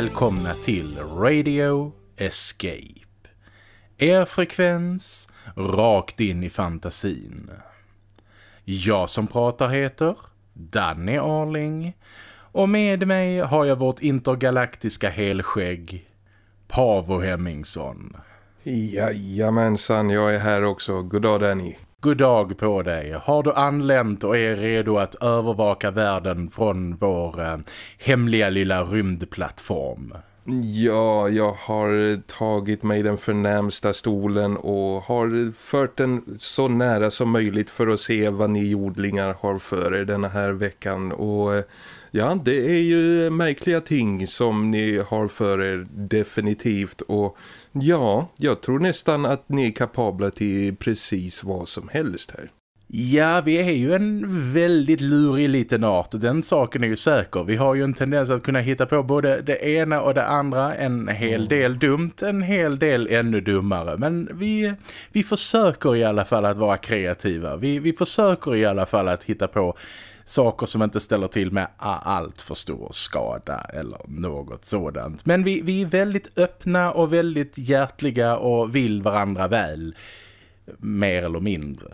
Välkomna till Radio Escape. Er frekvens rakt in i fantasin. Jag som pratar heter Danny Arling och med mig har jag vårt intergalaktiska helskägg Pavo Hemmingsson. Jajamensan, jag är här också. God dag Danny. God dag på dig. Har du anlänt och är redo att övervaka världen från vår eh, hemliga lilla rymdplattform? Ja, jag har tagit mig den förnämsta stolen och har fört den så nära som möjligt för att se vad ni jordlingar har för er denna här veckan. Och eh, ja, det är ju märkliga ting som ni har för er definitivt och ja, jag tror nästan att ni är kapabla till precis vad som helst här. Ja, vi är ju en väldigt lurig liten art. Den saken är ju säker. Vi har ju en tendens att kunna hitta på både det ena och det andra. En hel mm. del dumt, en hel del ännu dummare. Men vi, vi försöker i alla fall att vara kreativa. Vi, vi försöker i alla fall att hitta på saker som inte ställer till med allt för stor skada eller något sådant. Men vi, vi är väldigt öppna och väldigt hjärtliga och vill varandra väl. Mer eller mindre.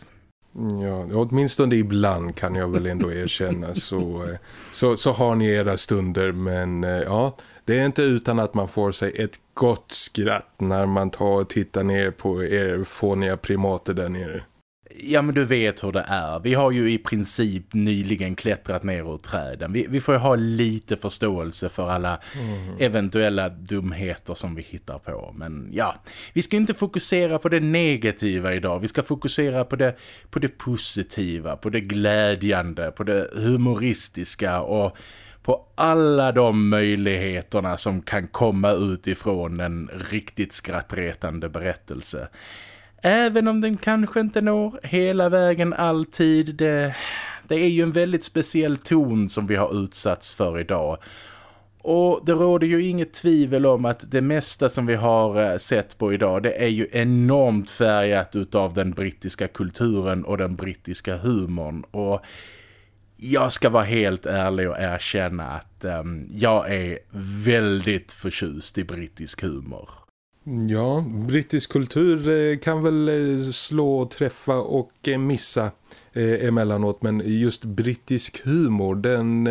Ja, åtminstone ibland kan jag väl ändå erkänna så, eh, så, så har ni era stunder men eh, ja, det är inte utan att man får sig ett gott skratt när man tar och tittar ner på er fåniga primater där nere. Ja men du vet hur det är. Vi har ju i princip nyligen klättrat ner ur träden. Vi, vi får ju ha lite förståelse för alla mm. eventuella dumheter som vi hittar på. Men ja, vi ska inte fokusera på det negativa idag. Vi ska fokusera på det, på det positiva, på det glädjande, på det humoristiska och på alla de möjligheterna som kan komma utifrån en riktigt skrattretande berättelse. Även om den kanske inte når hela vägen alltid. Det, det är ju en väldigt speciell ton som vi har utsatts för idag. Och det råder ju inget tvivel om att det mesta som vi har eh, sett på idag det är ju enormt färgat utav den brittiska kulturen och den brittiska humorn. Och jag ska vara helt ärlig och erkänna att um, jag är väldigt förtjust i brittisk humor. Ja, brittisk kultur eh, kan väl eh, slå, träffa och eh, missa emellanåt men just brittisk humor den,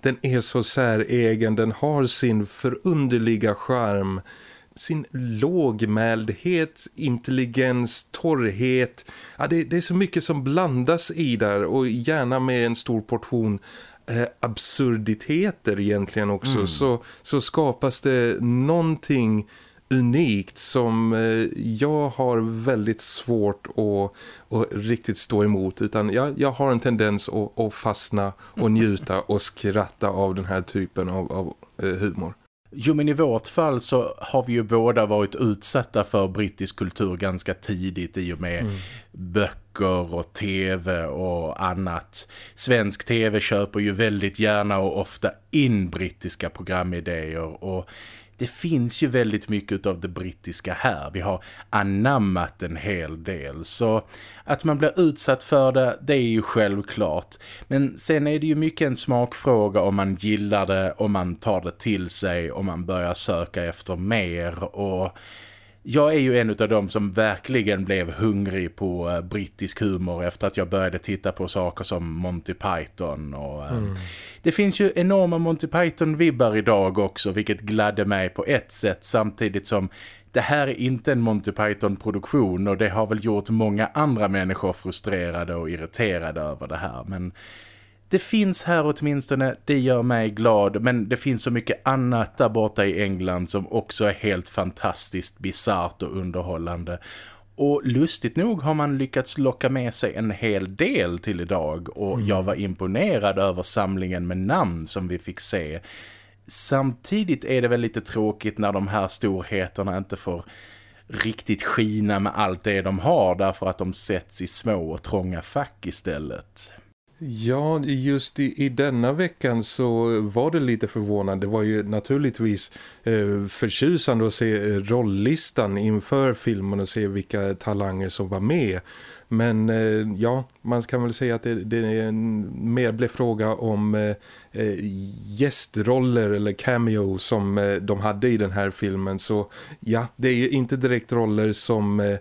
den är så säregen, den har sin förunderliga charm sin lågmäldhet, intelligens, torrhet. Ja, det, det, är så mycket som blandas i där och gärna med en stor portion absurditeter egentligen också. Mm. Så, så skapas det någonting unikt som eh, jag har väldigt svårt att, att riktigt stå emot utan jag, jag har en tendens att, att fastna och njuta och skratta av den här typen av, av eh, humor. Jo men i vårt fall så har vi ju båda varit utsatta för brittisk kultur ganska tidigt i och med mm. böcker och tv och annat. Svensk tv köper ju väldigt gärna och ofta in brittiska programidéer och det finns ju väldigt mycket av det brittiska här. Vi har anammat en hel del. Så att man blir utsatt för det, det är ju självklart. Men sen är det ju mycket en smakfråga om man gillar det, om man tar det till sig, om man börjar söka efter mer och jag är ju en av dem som verkligen blev hungrig på uh, brittisk humor efter att jag började titta på saker som Monty Python. Och, uh, mm. Det finns ju enorma Monty Python-vibbar idag också vilket gladde mig på ett sätt samtidigt som det här är inte en Monty Python-produktion och det har väl gjort många andra människor frustrerade och irriterade över det här. Men det finns här åtminstone, det gör mig glad men det finns så mycket annat där borta i England som också är helt fantastiskt bizart och underhållande. Och lustigt nog har man lyckats locka med sig en hel del till idag och mm. jag var imponerad över samlingen med namn som vi fick se. Samtidigt är det väl lite tråkigt när de här storheterna inte får riktigt skina med allt det de har därför att de sätts i små och trånga fack istället. Ja, just i, i denna veckan så var det lite förvånande. Det var ju naturligtvis eh, förtjusande att se rolllistan inför filmen och se vilka talanger som var med. Men eh, ja, man kan väl säga att det, det är en, mer blev fråga om eh, eh, gästroller eller cameo som eh, de hade i den här filmen. Så ja, det är ju inte direkt roller som eh,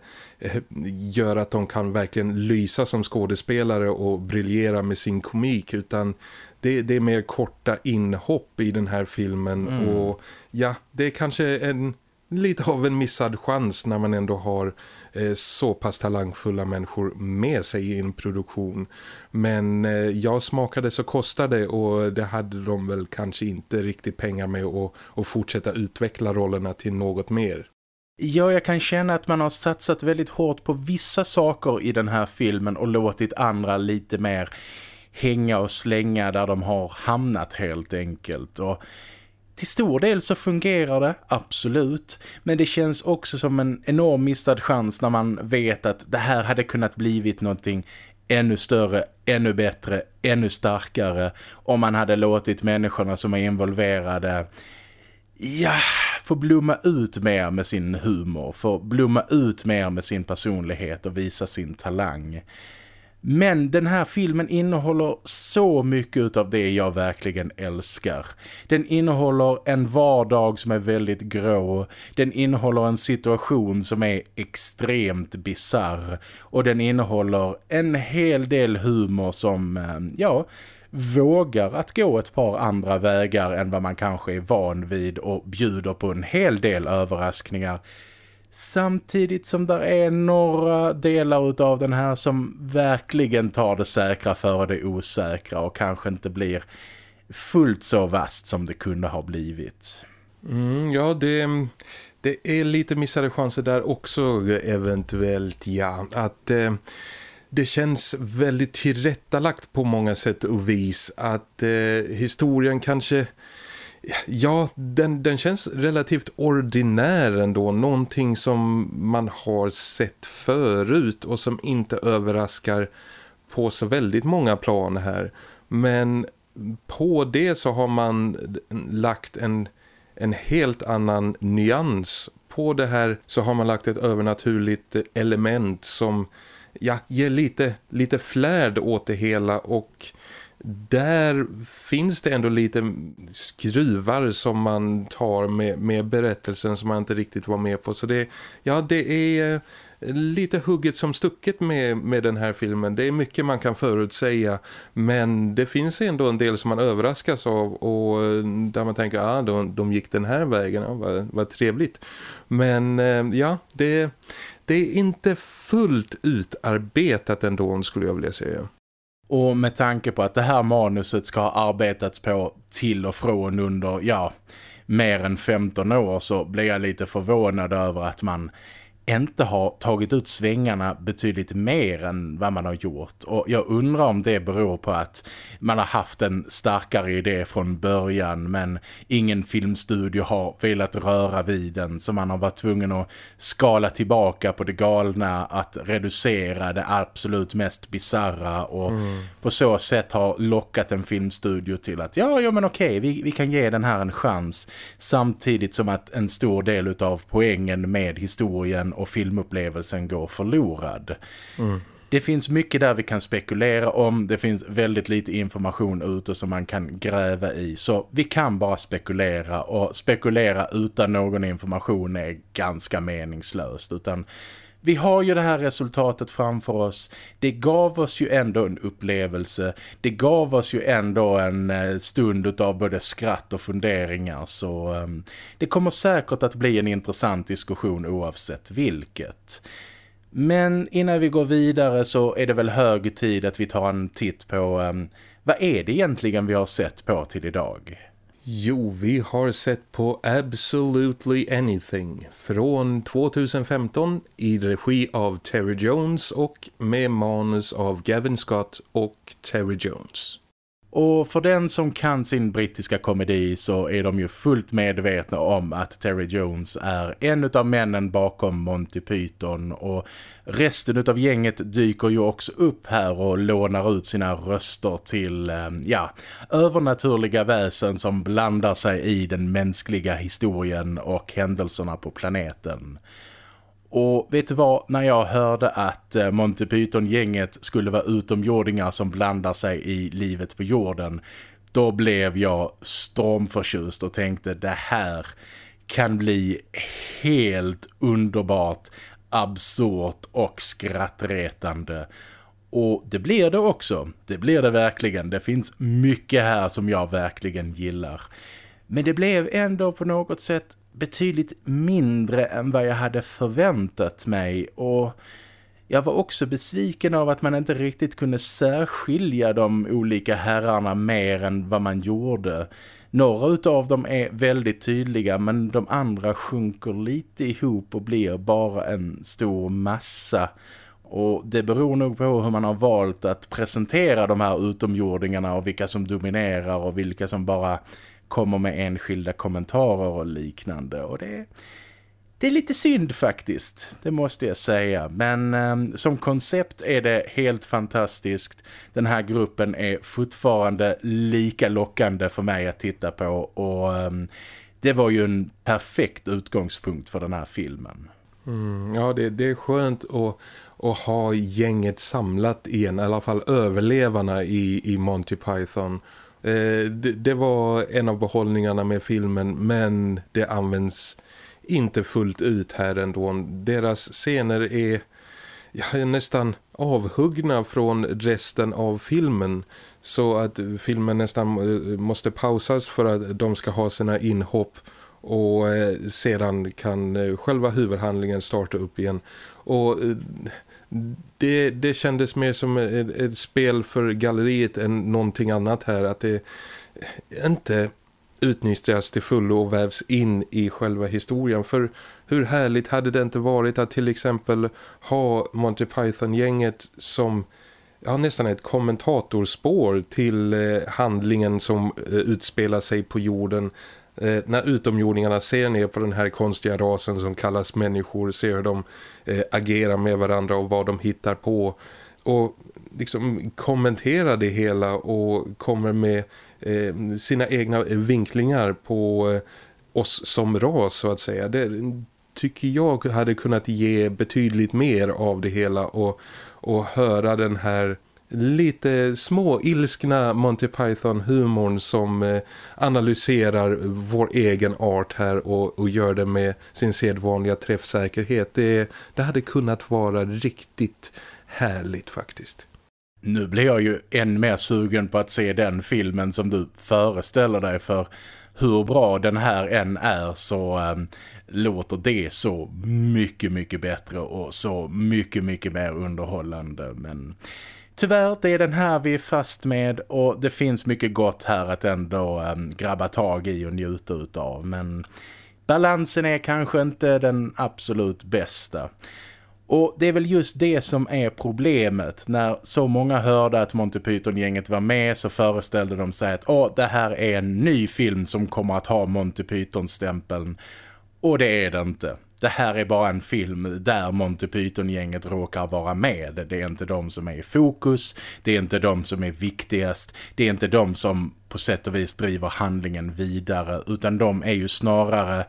gör att de kan verkligen lysa som skådespelare och briljera med sin komik utan det, det är mer korta inhopp i den här filmen mm. och ja, det är kanske en lite av en missad chans när man ändå har eh, så pass talangfulla människor med sig i en produktion. Men eh, jag smakade så kostade och det hade de väl kanske inte riktigt pengar med att, att fortsätta utveckla rollerna till något mer. Ja, jag kan känna att man har satsat väldigt hårt på vissa saker i den här filmen och låtit andra lite mer hänga och slänga där de har hamnat helt enkelt. Och till stor del så fungerar det, absolut. Men det känns också som en enorm missad chans när man vet att det här hade kunnat blivit någonting ännu större, ännu bättre, ännu starkare om man hade låtit människorna som är involverade ja, få blomma ut mer med sin humor, få blomma ut mer med sin personlighet och visa sin talang. Men den här filmen innehåller så mycket av det jag verkligen älskar. Den innehåller en vardag som är väldigt grå. Den innehåller en situation som är extremt bizarr. Och den innehåller en hel del humor som, eh, ja, vågar att gå ett par andra vägar än vad man kanske är van vid och bjuder på en hel del överraskningar Samtidigt som där är några delar av den här som verkligen tar det säkra före det osäkra och kanske inte blir fullt så vast som det kunde ha blivit. Mm, ja, det, det är lite missade chanser där också eventuellt, ja. Att eh, det känns väldigt tillrättalagt på många sätt och vis. Att eh, historien kanske Ja, den, den känns relativt ordinär ändå. Någonting som man har sett förut och som inte överraskar på så väldigt många plan här. Men på det så har man lagt en, en helt annan nyans. På det här så har man lagt ett övernaturligt element som ja, ger lite, lite flärd åt det hela och där finns det ändå lite skruvar som man tar med, med berättelsen som man inte riktigt var med på. Så det, ja, det är eh, lite hugget som stucket med, med den här filmen. Det är mycket man kan förutsäga men det finns ändå en del som man överraskas av och eh, där man tänker att ah, de, de gick den här vägen, ja, vad, vad trevligt. Men eh, ja, det, det är inte fullt utarbetat ändå skulle jag vilja säga. Och med tanke på att det här manuset ska ha arbetats på till och från under, ja, mer än 15 år så blir jag lite förvånad över att man inte har tagit ut svängarna betydligt mer än vad man har gjort. Och jag undrar om det beror på att man har haft en starkare idé från början men ingen filmstudio har velat röra vid den så man har varit tvungen att skala tillbaka på det galna att reducera det absolut mest bizarra och mm. på så sätt har lockat en filmstudio till att ja, ja men okej, vi, vi kan ge den här en chans samtidigt som att en stor del av poängen med historien och filmupplevelsen går förlorad. Mm. Det finns mycket där vi kan spekulera om. Det finns väldigt lite information ute som man kan gräva i. Så vi kan bara spekulera och spekulera utan någon information är ganska meningslöst. Utan vi har ju det här resultatet framför oss. Det gav oss ju ändå en upplevelse. Det gav oss ju ändå en eh, stund av både skratt och funderingar. Så um, det kommer säkert att bli en intressant diskussion oavsett vilket. Men innan vi går vidare så är det väl hög tid att vi tar en titt på um, vad är det egentligen vi har sett på till idag? Jo, vi har sett på Absolutely Anything från 2015 i regi av Terry Jones och med manus av Gavin Scott och Terry Jones. Och för den som kan sin brittiska komedi så är de ju fullt medvetna om att Terry Jones är en av männen bakom Monty Python och resten av gänget dyker ju också upp här och lånar ut sina röster till eh, ja, övernaturliga väsen som blandar sig i den mänskliga historien och händelserna på planeten. Och vet du vad, när jag hörde att eh, Monty Python-gänget skulle vara utomjordingar som blandar sig i livet på jorden, då blev jag stormförtjust och tänkte det här kan bli helt underbart, absurt och skrattretande. Och det blir det också. Det blir det verkligen. Det finns mycket här som jag verkligen gillar. Men det blev ändå på något sätt betydligt mindre än vad jag hade förväntat mig och jag var också besviken av att man inte riktigt kunde särskilja de olika herrarna mer än vad man gjorde. Några av dem är väldigt tydliga men de andra sjunker lite ihop och blir bara en stor massa. Och det beror nog på hur man har valt att presentera de här utomjordingarna och vilka som dominerar och vilka som bara kommer med enskilda kommentarer och liknande. Och det, det är lite synd faktiskt, det måste jag säga. Men eh, som koncept är det helt fantastiskt. Den här gruppen är fortfarande lika lockande för mig att titta på. Och eh, det var ju en perfekt utgångspunkt för den här filmen. Mm, ja, det, det är skönt att, att ha gänget samlat igen, i alla fall överlevarna i, i Monty Python- Eh, det, det, var en av behållningarna med filmen men det används inte fullt ut här ändå. Deras scener är ja, nästan avhuggna från resten av filmen så att filmen nästan eh, måste pausas för att de ska ha sina inhopp och eh, sedan kan själva huvudhandlingen starta upp igen. Och det, det kändes mer som ett, ett, spel för galleriet än någonting annat här. Att det inte utnyttjas till fullo och vävs in i själva historien. För hur härligt hade det inte varit att till exempel ha Monty Python-gänget som ja, nästan ett kommentatorspår till eh, handlingen som eh, utspelar sig på jorden eh, när utomjordingarna ser ner på den här konstiga rasen som kallas människor, ser hur de eh, agerar med varandra och vad de hittar på och liksom kommenterar det hela och kommer med eh, sina egna vinklingar på eh, oss som ras så att säga. Det tycker jag hade kunnat ge betydligt mer av det hela och, och höra den här lite små ilskna Monty Python-humorn som eh, analyserar vår egen art här och, och gör det med sin sedvanliga träffsäkerhet. Det, det hade kunnat vara riktigt härligt faktiskt. Nu blir jag ju än mer sugen på att se den filmen som du föreställer dig för hur bra den här än är så ähm, låter det så mycket, mycket bättre och så mycket, mycket mer underhållande. Men tyvärr, det är den här vi är fast med och det finns mycket gott här att ändå ähm, grabba tag i och njuta utav. Men balansen är kanske inte den absolut bästa. Och det är väl just det som är problemet. När så många hörde att Monty Python-gänget var med så föreställde de sig att Åh, det här är en ny film som kommer att ha Monty Python-stämpeln. Och det är det inte det här är bara en film där Monty Python-gänget råkar vara med. Det är inte de som är i fokus, det är inte de som är viktigast, det är inte de som på sätt och vis driver handlingen vidare utan de är ju snarare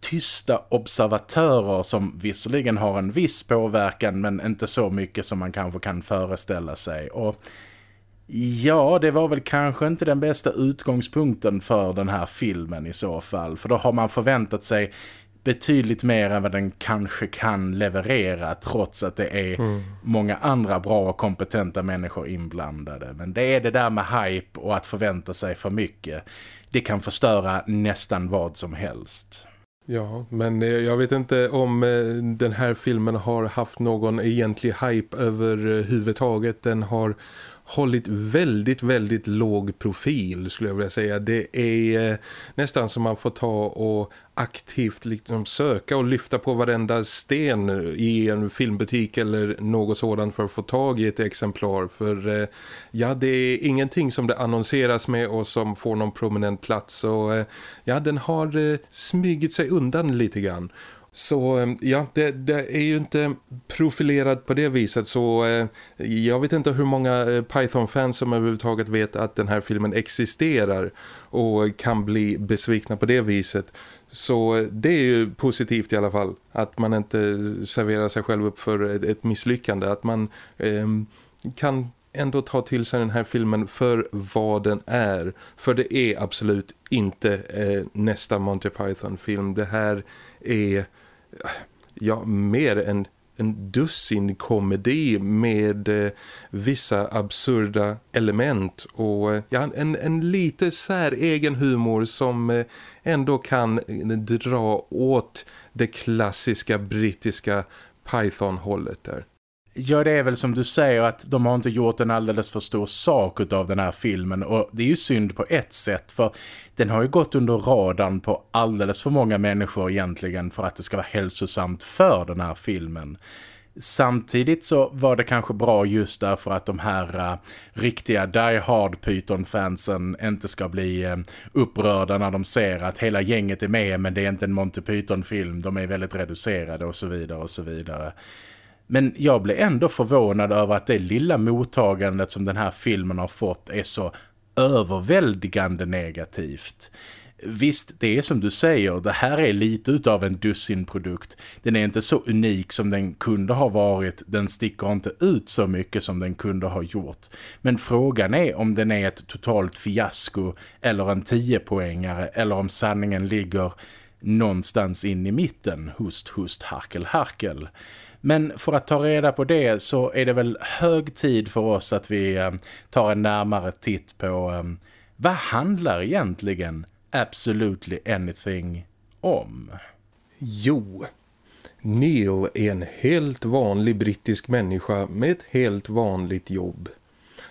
tysta observatörer som visserligen har en viss påverkan men inte så mycket som man kanske kan föreställa sig. Och ja, det var väl kanske inte den bästa utgångspunkten för den här filmen i så fall. För då har man förväntat sig betydligt mer än vad den kanske kan leverera trots att det är mm. många andra bra och kompetenta människor inblandade. Men det är det där med hype och att förvänta sig för mycket. Det kan förstöra nästan vad som helst. Ja, men eh, jag vet inte om eh, den här filmen har haft någon egentlig hype överhuvudtaget. Den har hållit väldigt, väldigt låg profil skulle jag vilja säga. Det är eh, nästan som man får ta och aktivt liksom söka och lyfta på varenda sten i en filmbutik eller något sådant för att få tag i ett exemplar. För eh, ja, det är ingenting som det annonseras med och som får någon prominent plats. Och eh, ja, den har eh, smygit sig undan lite grann. Så eh, ja, det, det, är ju inte profilerat på det viset så eh, jag vet inte hur många eh, Python-fans som överhuvudtaget vet att den här filmen existerar och kan bli besvikna på det viset. Så eh, det är ju positivt i alla fall att man inte serverar sig själv upp för ett, ett misslyckande. Att man eh, kan ändå ta till sig den här filmen för vad den är. För det är absolut inte eh, nästa Monty Python-film. Det här är ja, mer än en dussin komedi med eh, vissa absurda element och eh, ja, en, en lite säregen humor som eh, ändå kan eh, dra åt det klassiska brittiska Python-hållet där. Ja, det är väl som du säger att de har inte gjort en alldeles för stor sak av den här filmen och det är ju synd på ett sätt för den har ju gått under radarn på alldeles för många människor egentligen för att det ska vara hälsosamt för den här filmen. Samtidigt så var det kanske bra just därför att de här uh, riktiga Die Hard Python-fansen inte ska bli uh, upprörda när de ser att hela gänget är med men det är inte en Monty Python-film. De är väldigt reducerade och så vidare och så vidare. Men jag blev ändå förvånad över att det lilla mottagandet som den här filmen har fått är så överväldigande negativt. Visst, det är som du säger, det här är lite utav en dussinprodukt. Den är inte så unik som den kunde ha varit, den sticker inte ut så mycket som den kunde ha gjort. Men frågan är om den är ett totalt fiasko eller en 10-poängare eller om sanningen ligger någonstans in i mitten, hust, hust, harkel, harkel. Men för att ta reda på det så är det väl hög tid för oss att vi eh, tar en närmare titt på eh, vad handlar egentligen Absolutely Anything om? Jo, Neil är en helt vanlig brittisk människa med ett helt vanligt jobb.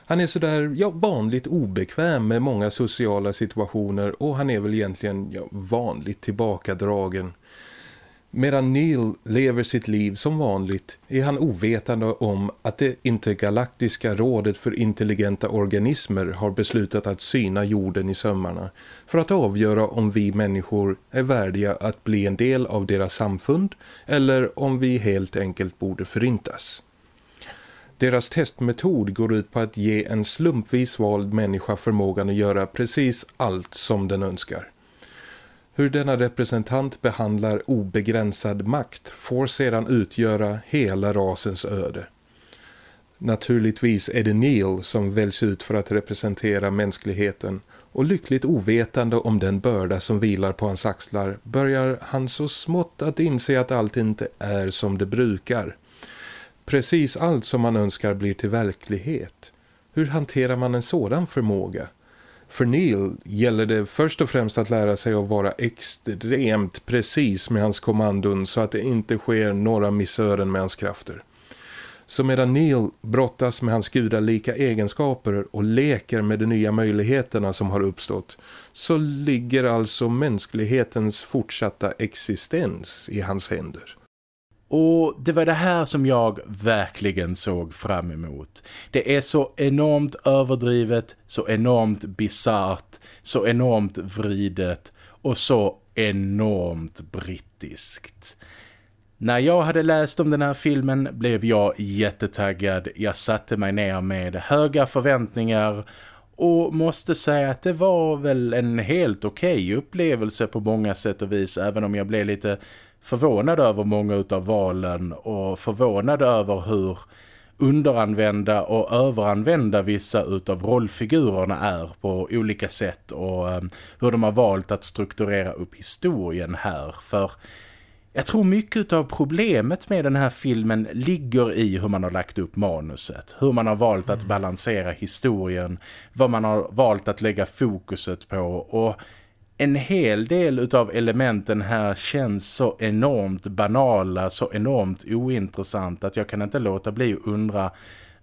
Han är sådär ja, vanligt obekväm med många sociala situationer och han är väl egentligen ja, vanligt tillbakadragen. Medan Neil lever sitt liv som vanligt är han ovetande om att det intergalaktiska rådet för intelligenta organismer har beslutat att syna jorden i sömmarna för att avgöra om vi människor är värdiga att bli en del av deras samfund eller om vi helt enkelt borde förintas. Deras testmetod går ut på att ge en slumpvis vald människa förmågan att göra precis allt som den önskar. Hur denna representant behandlar obegränsad makt får sedan utgöra hela rasens öde. Naturligtvis är det Neil som väljs ut för att representera mänskligheten och lyckligt ovetande om den börda som vilar på hans axlar börjar han så smått att inse att allt inte är som det brukar. Precis allt som man önskar blir till verklighet. Hur hanterar man en sådan förmåga? För Neil gäller det först och främst att lära sig att vara extremt precis med hans kommandon så att det inte sker några missören med hans krafter. Så medan Neil brottas med hans gudalika egenskaper och leker med de nya möjligheterna som har uppstått så ligger alltså mänsklighetens fortsatta existens i hans händer. Och det var det här som jag verkligen såg fram emot. Det är så enormt överdrivet, så enormt bizart, så enormt vridet och så enormt brittiskt. När jag hade läst om den här filmen blev jag jättetaggad. Jag satte mig ner med höga förväntningar och måste säga att det var väl en helt okej okay upplevelse på många sätt och vis även om jag blev lite förvånad över många av valen och förvånad över hur underanvända och överanvända vissa utav rollfigurerna är på olika sätt och um, hur de har valt att strukturera upp historien här för jag tror mycket av problemet med den här filmen ligger i hur man har lagt upp manuset. Hur man har valt att balansera historien. Vad man har valt att lägga fokuset på. Och en hel del utav elementen här känns så enormt banala, så enormt ointressant att jag kan inte låta bli att undra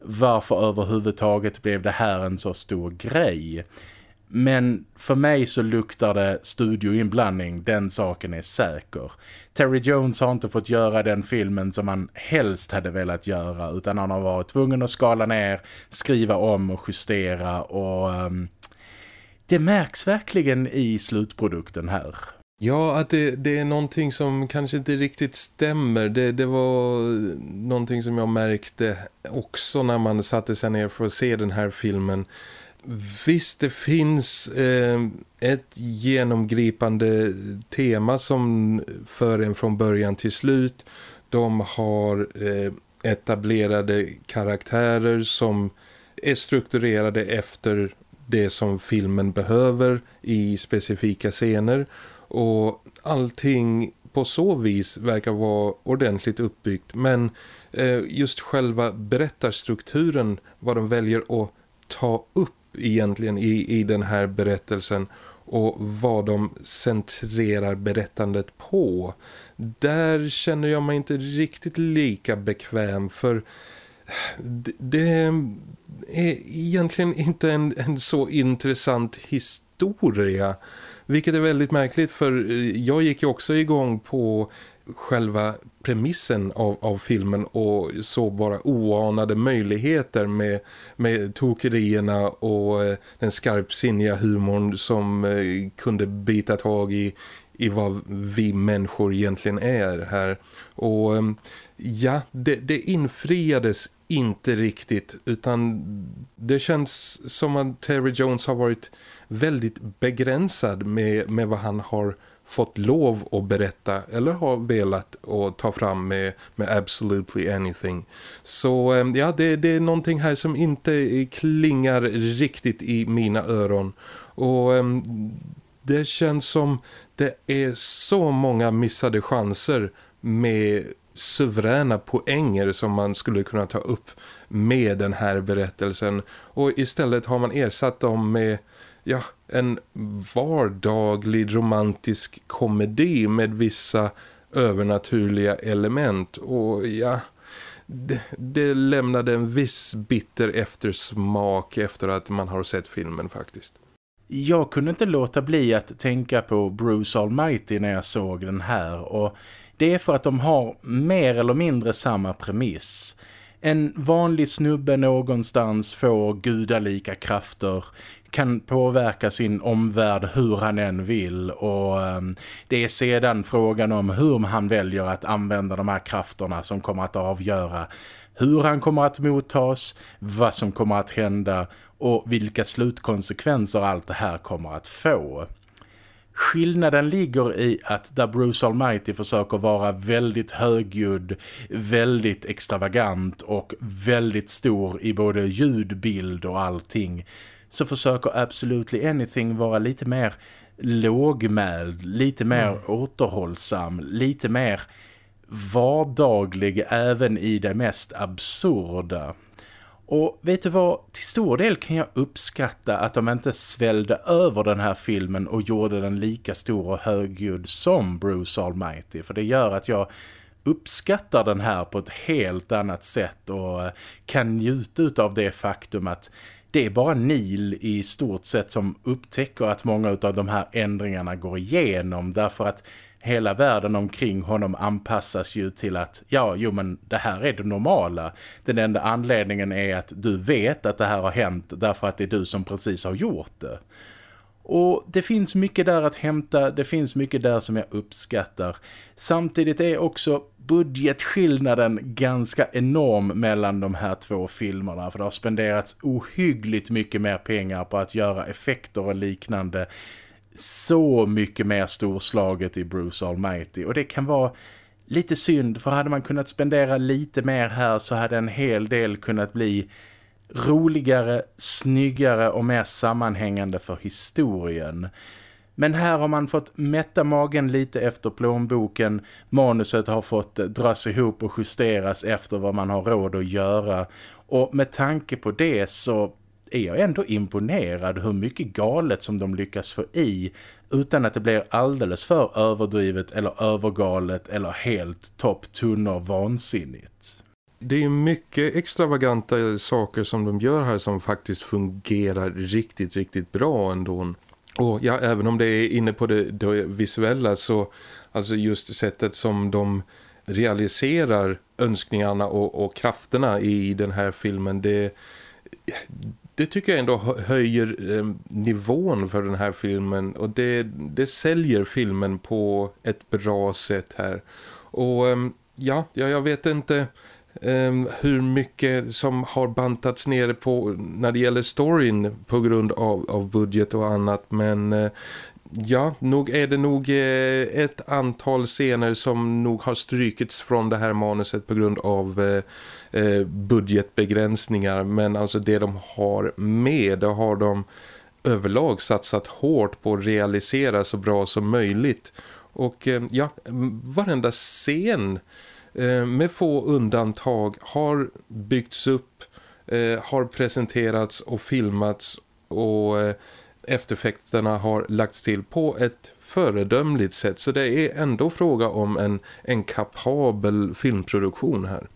varför överhuvudtaget blev det här en så stor grej. Men för mig så luktar det studioinblandning, den saken är säker. Terry Jones har inte fått göra den filmen som han helst hade velat göra utan han har varit tvungen att skala ner, skriva om och justera och um, det märks verkligen i slutprodukten här. Ja, att det, det, är någonting som kanske inte riktigt stämmer. Det, det var någonting som jag märkte också när man satte sig ner för att se den här filmen. Visst, det finns eh, ett genomgripande tema som för en från början till slut. De har eh, etablerade karaktärer som är strukturerade efter det som filmen behöver i specifika scener och allting på så vis verkar vara ordentligt uppbyggt men eh, just själva berättarstrukturen vad de väljer att ta upp egentligen i, i den här berättelsen och vad de centrerar berättandet på. Där känner jag mig inte riktigt lika bekväm för det är egentligen inte en, en så intressant historia. Vilket är väldigt märkligt för eh, jag gick ju också igång på själva premissen av, av filmen och såg bara oanade möjligheter med, med tokerierna och eh, den skarpsinniga humorn som eh, kunde bita tag i, i vad vi människor egentligen är här. Och ja, det, det infriades inte riktigt utan det känns som att Terry Jones har varit väldigt begränsad med, med vad han har fått lov att berätta eller har velat att ta fram med, med absolutely anything. Så eh, ja, det, det är någonting här som inte klingar riktigt i mina öron. Och eh, det känns som det är så många missade chanser med suveräna poänger som man skulle kunna ta upp med den här berättelsen. Och istället har man ersatt dem med ja, en vardaglig romantisk komedi med vissa övernaturliga element och ja det, det lämnade en viss bitter eftersmak efter att man har sett filmen faktiskt. Jag kunde inte låta bli att tänka på Bruce Almighty när jag såg den här och det är för att de har mer eller mindre samma premiss. En vanlig snubbe någonstans får gudalika krafter, kan påverka sin omvärld hur han än vill och ehm, det är sedan frågan om hur han väljer att använda de här krafterna som kommer att avgöra hur han kommer att mottas, vad som kommer att hända och vilka slutkonsekvenser allt det här kommer att få. Skillnaden ligger i att där Bruce Almighty försöker vara väldigt högljudd, väldigt extravagant och väldigt stor i både ljud, bild och allting så försöker Absolutely Anything vara lite mer lågmäld, lite mer mm. återhållsam, lite mer vardaglig även i det mest absurda. Och vet du vad, till stor del kan jag uppskatta att de inte svällde över den här filmen och gjorde den lika stor och högljudd som Bruce Almighty. För det gör att jag uppskattar den här på ett helt annat sätt och eh, kan njuta av det faktum att det är bara Neil i stort sett som upptäcker att många av de här ändringarna går igenom därför att hela världen omkring honom anpassas ju till att ja, jo men det här är det normala. Den enda anledningen är att du vet att det här har hänt därför att det är du som precis har gjort det. Och det finns mycket där att hämta, det finns mycket där som jag uppskattar. Samtidigt är också budgetskillnaden ganska enorm mellan de här två filmerna. För det har spenderats ohyggligt mycket mer pengar på att göra effekter och liknande. Så mycket mer storslaget i Bruce Almighty. Och det kan vara lite synd för hade man kunnat spendera lite mer här så hade en hel del kunnat bli roligare, snyggare och mer sammanhängande för historien. Men här har man fått mätta magen lite efter plånboken. Manuset har fått dras ihop och justeras efter vad man har råd att göra. Och med tanke på det så är jag ändå imponerad hur mycket galet som de lyckas få i utan att det blir alldeles för överdrivet eller övergalet eller helt topptunna vansinnigt. Det är mycket extravaganta saker som de gör här som faktiskt fungerar riktigt, riktigt bra ändå. Och ja, även om det är inne på det, det visuella så alltså just sättet som de realiserar önskningarna och, och krafterna i den här filmen det, det tycker jag ändå höjer eh, nivån för den här filmen och det, det säljer filmen på ett bra sätt här. Och eh, ja, jag vet inte eh, hur mycket som har bantats ner på när det gäller storyn på grund av, av budget och annat men eh, Ja, nog är det nog eh, ett antal scener som nog har strykits från det här manuset på grund av eh, eh, budgetbegränsningar. Men alltså det de har med, det har de överlag satsat hårt på att realisera så bra som möjligt. Och ja, varenda scen med få undantag har byggts upp, har presenterats och filmats och efterfekterna har lagts till på ett föredömligt sätt. Så det är ändå fråga om en, en kapabel filmproduktion här.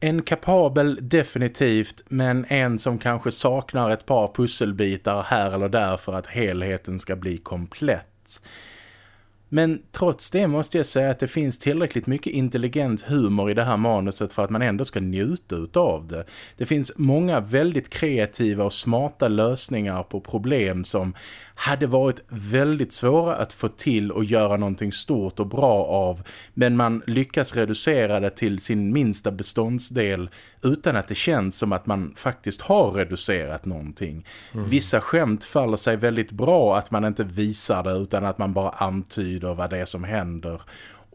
En kapabel definitivt men en som kanske saknar ett par pusselbitar här eller där för att helheten ska bli komplett. Men trots det måste jag säga att det finns tillräckligt mycket intelligent humor i det här manuset för att man ändå ska njuta av det. Det finns många väldigt kreativa och smarta lösningar på problem som hade varit väldigt svåra att få till och göra någonting stort och bra av men man lyckas reducera det till sin minsta beståndsdel utan att det känns som att man faktiskt har reducerat någonting. Mm. Vissa skämt faller sig väldigt bra att man inte visar det utan att man bara antyder vad det är som händer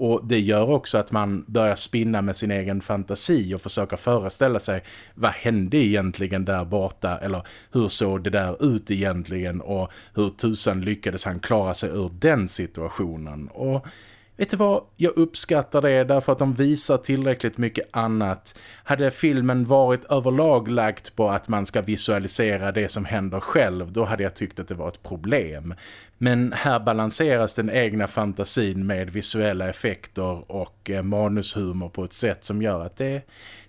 och det gör också att man börjar spinna med sin egen fantasi och försöka föreställa sig vad hände egentligen där borta eller hur såg det där ut egentligen och hur tusan lyckades han klara sig ur den situationen. Och Vet du vad? Jag uppskattar det därför att de visar tillräckligt mycket annat. Hade filmen varit överlag lagt på att man ska visualisera det som händer själv, då hade jag tyckt att det var ett problem. Men här balanseras den egna fantasin med visuella effekter och eh, manushumor på ett sätt som gör att det,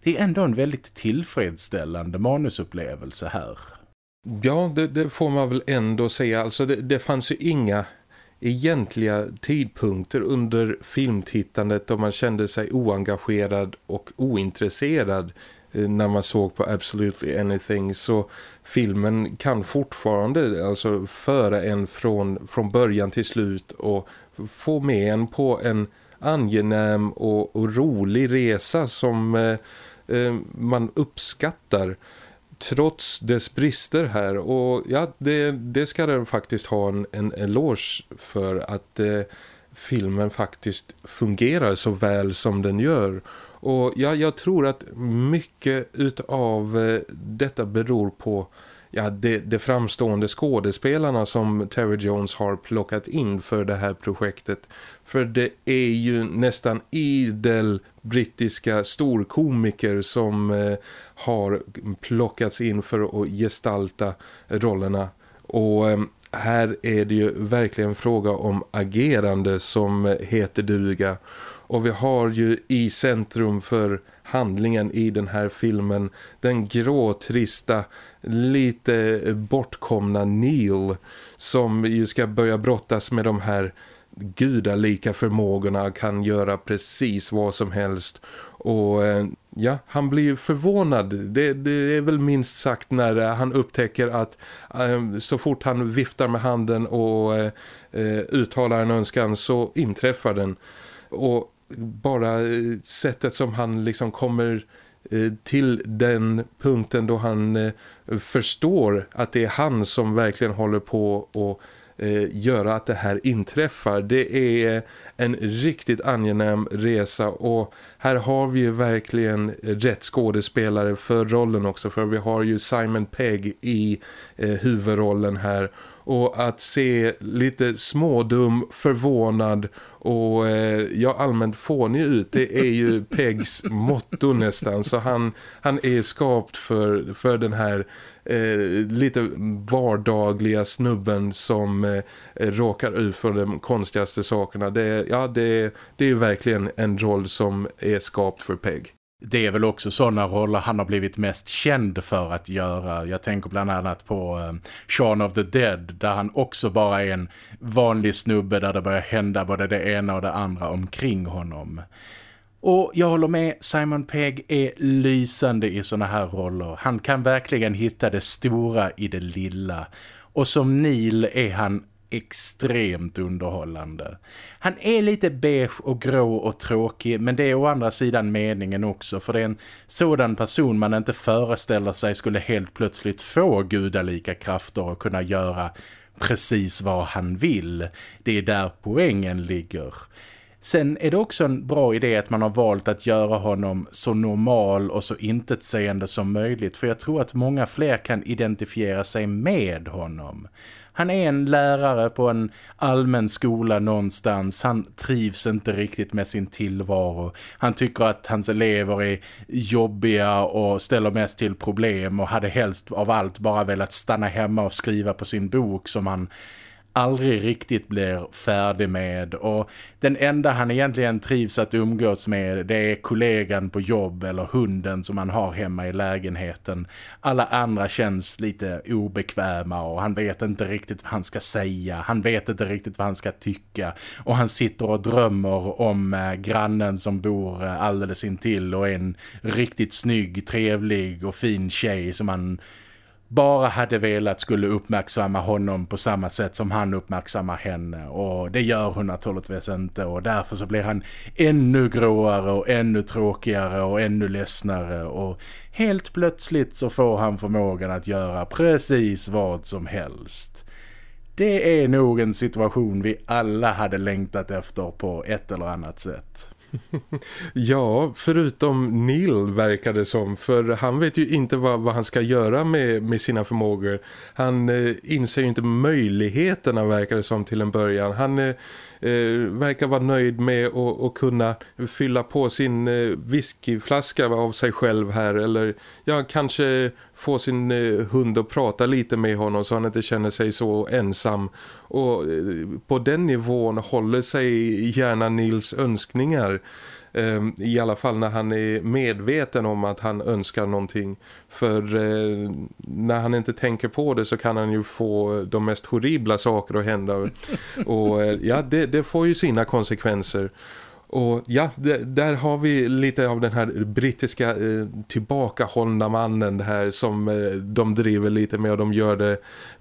det är ändå en väldigt tillfredsställande manusupplevelse här. Ja, det, det får man väl ändå säga. Alltså det, det fanns ju inga egentliga tidpunkter under filmtittandet då man kände sig oengagerad och ointresserad Eh, när man såg på Absolutely Anything så filmen kan fortfarande alltså föra en från, från början till slut och få med en på en angenäm och, och rolig resa som eh, eh man uppskattar trots dess brister här och ja, det, det ska den faktiskt ha en, en eloge för att eh, filmen faktiskt fungerar så väl som den gör. Och ja, jag tror att mycket utav eh, detta beror på ja, det, det framstående skådespelarna som Terry Jones har plockat in för det här projektet. För det är ju nästan idel brittiska storkomiker som eh, har plockats in för att gestalta rollerna. Och eh, här är det ju verkligen fråga om agerande som eh, heter duga. Och vi har ju i centrum för handlingen i den här filmen den gråtrista, lite bortkomna Neil som ju ska börja brottas med de här gudalika förmågorna kan göra precis vad som helst och eh, ja, han blir förvånad. Det, det, är väl minst sagt när eh, han upptäcker att eh, så fort han viftar med handen och uttalar en önskan så inträffar den. Och bara eh, sättet som han liksom kommer eh, till den punkten då han eh, förstår att det är han som verkligen håller på att göra att det här inträffar. Det är en riktigt angenäm resa och här har vi ju verkligen rätt skådespelare för rollen också för vi har ju Simon Pegg i eh, huvudrollen här och att se lite smådum, förvånad och eh, ja, allmänt fånig ut det är ju Peggs motto nästan så han, han är skapt för, för den här eh, lite vardagliga snubben som eh, råkar ut för de konstigaste sakerna. Det, ja, det, det är verkligen en roll som är skapt för Peg. Det är väl också sådana roller han har blivit mest känd för att göra. Jag tänker bland annat på um, Shaun of the Dead där han också bara är en vanlig snubbe där det börjar hända både det ena och det andra omkring honom. Och jag håller med, Simon Pegg är lysande i såna här roller. Han kan verkligen hitta det stora i det lilla. Och som Neil är han extremt underhållande. Han är lite beige och grå och tråkig men det är å andra sidan meningen också för det är en sådan person man inte föreställer sig skulle helt plötsligt få gudalika krafter och kunna göra precis vad han vill. Det är där poängen ligger. Sen är det också en bra idé att man har valt att göra honom så normal och så intetsägande som möjligt för jag tror att många fler kan identifiera sig med honom. Han är en lärare på en allmän skola någonstans. Han trivs inte riktigt med sin tillvaro. Han tycker att hans elever är jobbiga och ställer mest till problem och hade helst av allt bara velat stanna hemma och skriva på sin bok som han aldrig riktigt blir färdig med och den enda han egentligen trivs att umgås med det är kollegan på jobb eller hunden som han har hemma i lägenheten. Alla andra känns lite obekväma och han vet inte riktigt vad han ska säga. Han vet inte riktigt vad han ska tycka och han sitter och drömmer om eh, grannen som bor eh, alldeles intill och är en riktigt snygg, trevlig och fin tjej som han bara hade velat skulle uppmärksamma honom på samma sätt som han uppmärksammar henne och det gör hon naturligtvis inte och därför så blir han ännu gråare och ännu tråkigare och ännu ledsnare och helt plötsligt så får han förmågan att göra precis vad som helst. Det är nog en situation vi alla hade längtat efter på ett eller annat sätt ja, förutom Neil verkar det som. För han vet ju inte vad, vad han ska göra med, med sina förmågor. Han eh, inser ju inte möjligheterna verkar det som till en början. Han eh, eh, verkar vara nöjd med att, att kunna fylla på sin eh, whiskyflaska av sig själv här. Eller ja, kanske få sin eh, hund att prata lite med honom så han inte känner sig så ensam. Och eh, på den nivån håller sig gärna Nils önskningar. Ehm, I alla fall när han är medveten om att han önskar någonting. För eh, när han inte tänker på det så kan han ju få de mest horribla saker att hända. Och ja, det, det får ju sina konsekvenser. Och ja, där har vi lite av den här brittiska eh, tillbakahållna mannen här som eh, de driver lite med och de gör det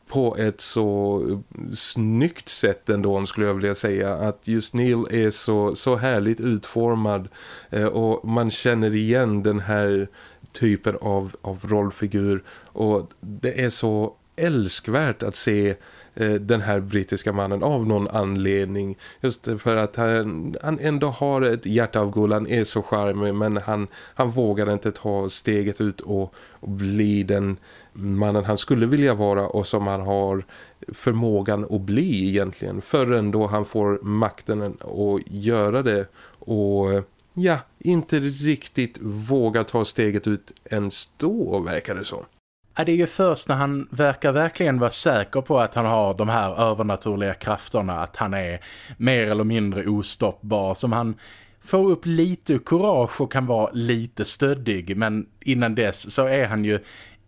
på ett så eh, snyggt sätt ändå skulle jag vilja säga. Att just Neil är så, så härligt utformad eh, och man känner igen den här typen av, av rollfigur. Och det är så älskvärt att se Eh, den här brittiska mannen av någon anledning. Just för att han, han ändå har ett hjärta av guld, han är så charmig men han, han vågar inte ta steget ut och, och bli den mannen han skulle vilja vara och som han har förmågan att bli egentligen förrän då han får makten att göra det och ja, inte riktigt vågar ta steget ut ens då verkar det så. Ja, det är ju först när han verkar verkligen vara säker på att han har de här övernaturliga krafterna, att han är mer eller mindre ostoppbar, som han får upp lite kurage och kan vara lite stöddig. Men innan dess så är han ju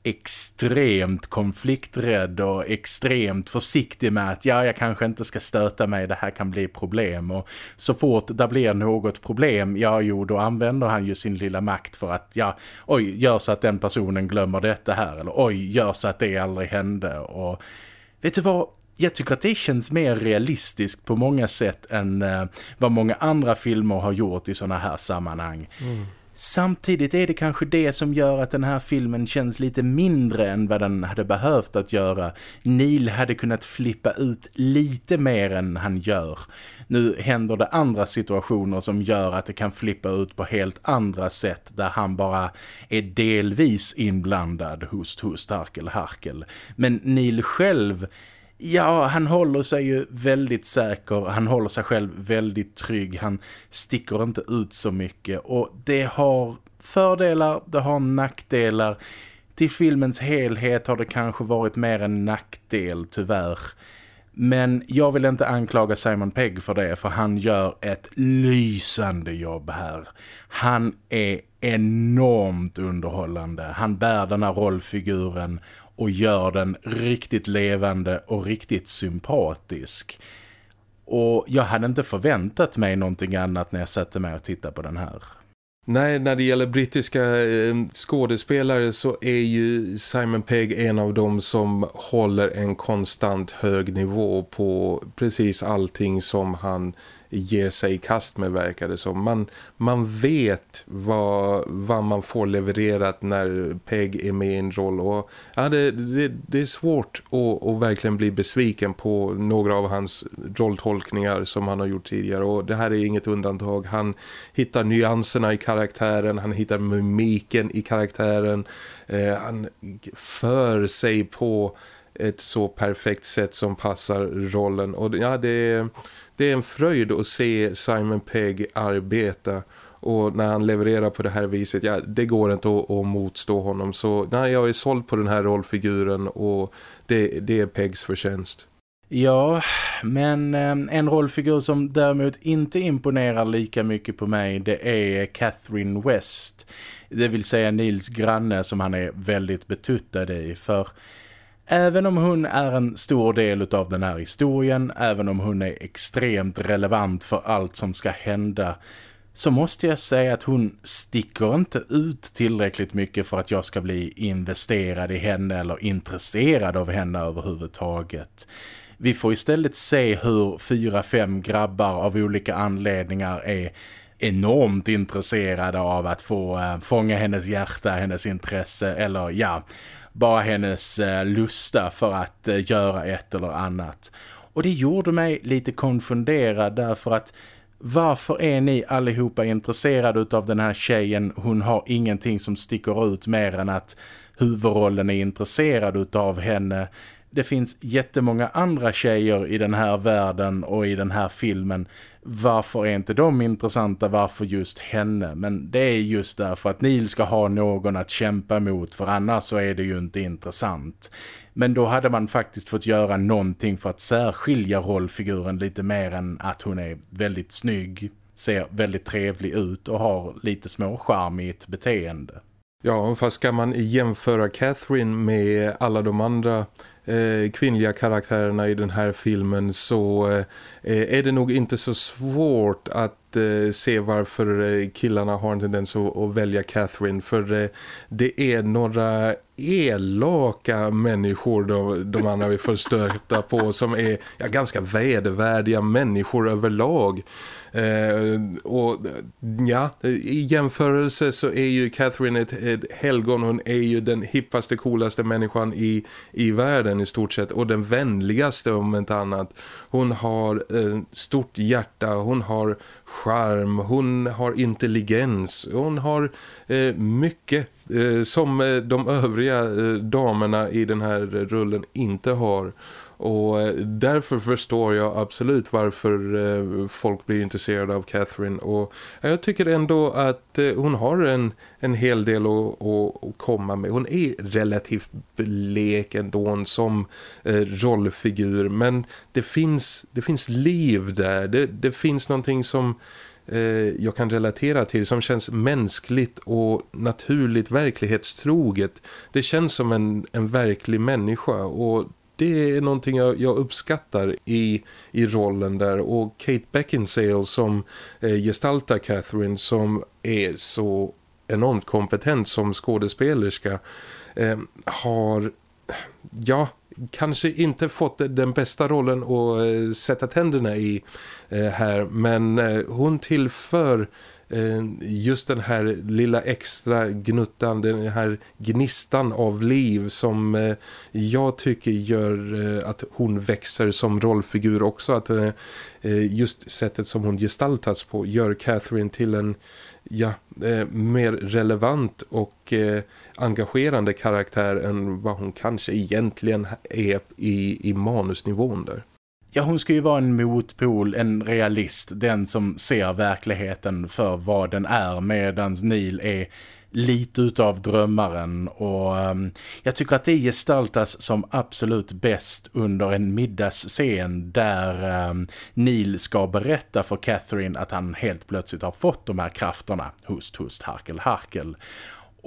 extremt konflikträdd och extremt försiktig med att ja, jag kanske inte ska stöta mig, det här kan bli problem och så fort det blir något problem, ja jo, då använder han ju sin lilla makt för att ja, oj, gör så att den personen glömmer detta här eller oj, gör så att det aldrig hände och vet du vad, jag tycker att det känns mer realistiskt på många sätt än eh, vad många andra filmer har gjort i sådana här sammanhang. Mm. Samtidigt är det kanske det som gör att den här filmen känns lite mindre än vad den hade behövt att göra. Neil hade kunnat flippa ut lite mer än han gör. Nu händer det andra situationer som gör att det kan flippa ut på helt andra sätt där han bara är delvis inblandad hos hos Harkel Harkel. Men Neil själv Ja, han håller sig ju väldigt säker. Han håller sig själv väldigt trygg. Han sticker inte ut så mycket. Och det har fördelar, det har nackdelar. Till filmens helhet har det kanske varit mer en nackdel, tyvärr. Men jag vill inte anklaga Simon Pegg för det för han gör ett lysande jobb här. Han är enormt underhållande. Han bär den här rollfiguren och gör den riktigt levande och riktigt sympatisk. Och jag hade inte förväntat mig någonting annat när jag satte mig och tittade på den här. Nej, när det gäller brittiska eh, skådespelare så är ju Simon Pegg en av dem som håller en konstant hög nivå på precis allting som han ger sig i kast med verkar det som. Man, man vet vad, vad man får levererat när Peg är med i en roll och ja, det, det, det är svårt att, att verkligen bli besviken på några av hans rolltolkningar som han har gjort tidigare och det här är inget undantag. Han hittar nyanserna i karaktären, han hittar mimiken i karaktären, eh, han för sig på ett så perfekt sätt som passar rollen och ja det är det är en fröjd att se Simon Pegg arbeta och när han levererar på det här viset, ja, det går inte att, att motstå honom. Så nej, jag är såld på den här rollfiguren och det, det är Peggs förtjänst. Ja, men eh, en rollfigur som däremot inte imponerar lika mycket på mig det är Catherine West. Det vill säga Nils granne som han är väldigt betuttad i för Även om hon är en stor del av den här historien, även om hon är extremt relevant för allt som ska hända, så måste jag säga att hon sticker inte ut tillräckligt mycket för att jag ska bli investerad i henne eller intresserad av henne överhuvudtaget. Vi får istället se hur fyra, fem grabbar av olika anledningar är enormt intresserade av att få äh, fånga hennes hjärta, hennes intresse eller ja, bara hennes eh, lusta för att eh, göra ett eller annat. Och det gjorde mig lite konfunderad därför att varför är ni allihopa intresserade av den här tjejen? Hon har ingenting som sticker ut mer än att huvudrollen är intresserad av henne. Det finns jättemånga andra tjejer i den här världen och i den här filmen varför är inte de intressanta, varför just henne? Men det är just därför att Neil ska ha någon att kämpa mot för annars så är det ju inte intressant. Men då hade man faktiskt fått göra någonting för att särskilja rollfiguren lite mer än att hon är väldigt snygg, ser väldigt trevlig ut och har lite små charmigt beteende. Ja, fast ska man jämföra Catherine med alla de andra eh, kvinnliga karaktärerna i den här filmen så eh, är det nog inte så svårt att eh, se varför eh, killarna har en tendens att, att välja Catherine. För eh, det är några elaka människor de, de andra vi får stöta på som är ja, ganska vedervärdiga människor överlag. Eh, och ja, i jämförelse så är ju Catherine ett, ett helgon. Hon är ju den hippaste, coolaste människan i, i världen i stort sett. Och den vänligaste om inte annat. Hon har eh, stort hjärta, hon har charm, hon har intelligens. Hon har eh, mycket eh, som eh, de övriga eh, damerna i den här eh, rullen inte har. Och eh, därför förstår jag absolut varför eh, folk blir intresserade av Catherine. Och eh, jag tycker ändå att hon har en, en hel del att, att, komma med. Hon är relativt blek ändå som rollfigur. Men det finns, det finns liv där. Det, det finns någonting som jag kan relatera till som känns mänskligt och naturligt verklighetstroget. Det känns som en, en verklig människa och det är någonting jag, jag, uppskattar i, i rollen där. Och Kate Beckinsale som eh, gestaltar Catherine som är så enormt kompetent som skådespelerska eh, har ja, kanske inte fått den bästa rollen att eh, sätta tänderna i eh, här. Men eh, hon tillför Eh, Eh, just den här lilla extra gnuttan, den här gnistan av liv som eh, jag tycker gör eh, att hon växer som rollfigur också. Att just sättet som hon gestaltas på gör Catherine till en ja, mer relevant och engagerande karaktär än vad hon kanske egentligen är i, i manusnivån där. Ja, hon ska ju vara en motpol, en realist, den som ser verkligheten för vad den är medans Neil är lite utav drömmaren. Och um, jag tycker att det gestaltas som absolut bäst under en middagsscen där um, Neil ska berätta för Catherine att han helt plötsligt har fått de här krafterna, hust, hust, harkel, harkel.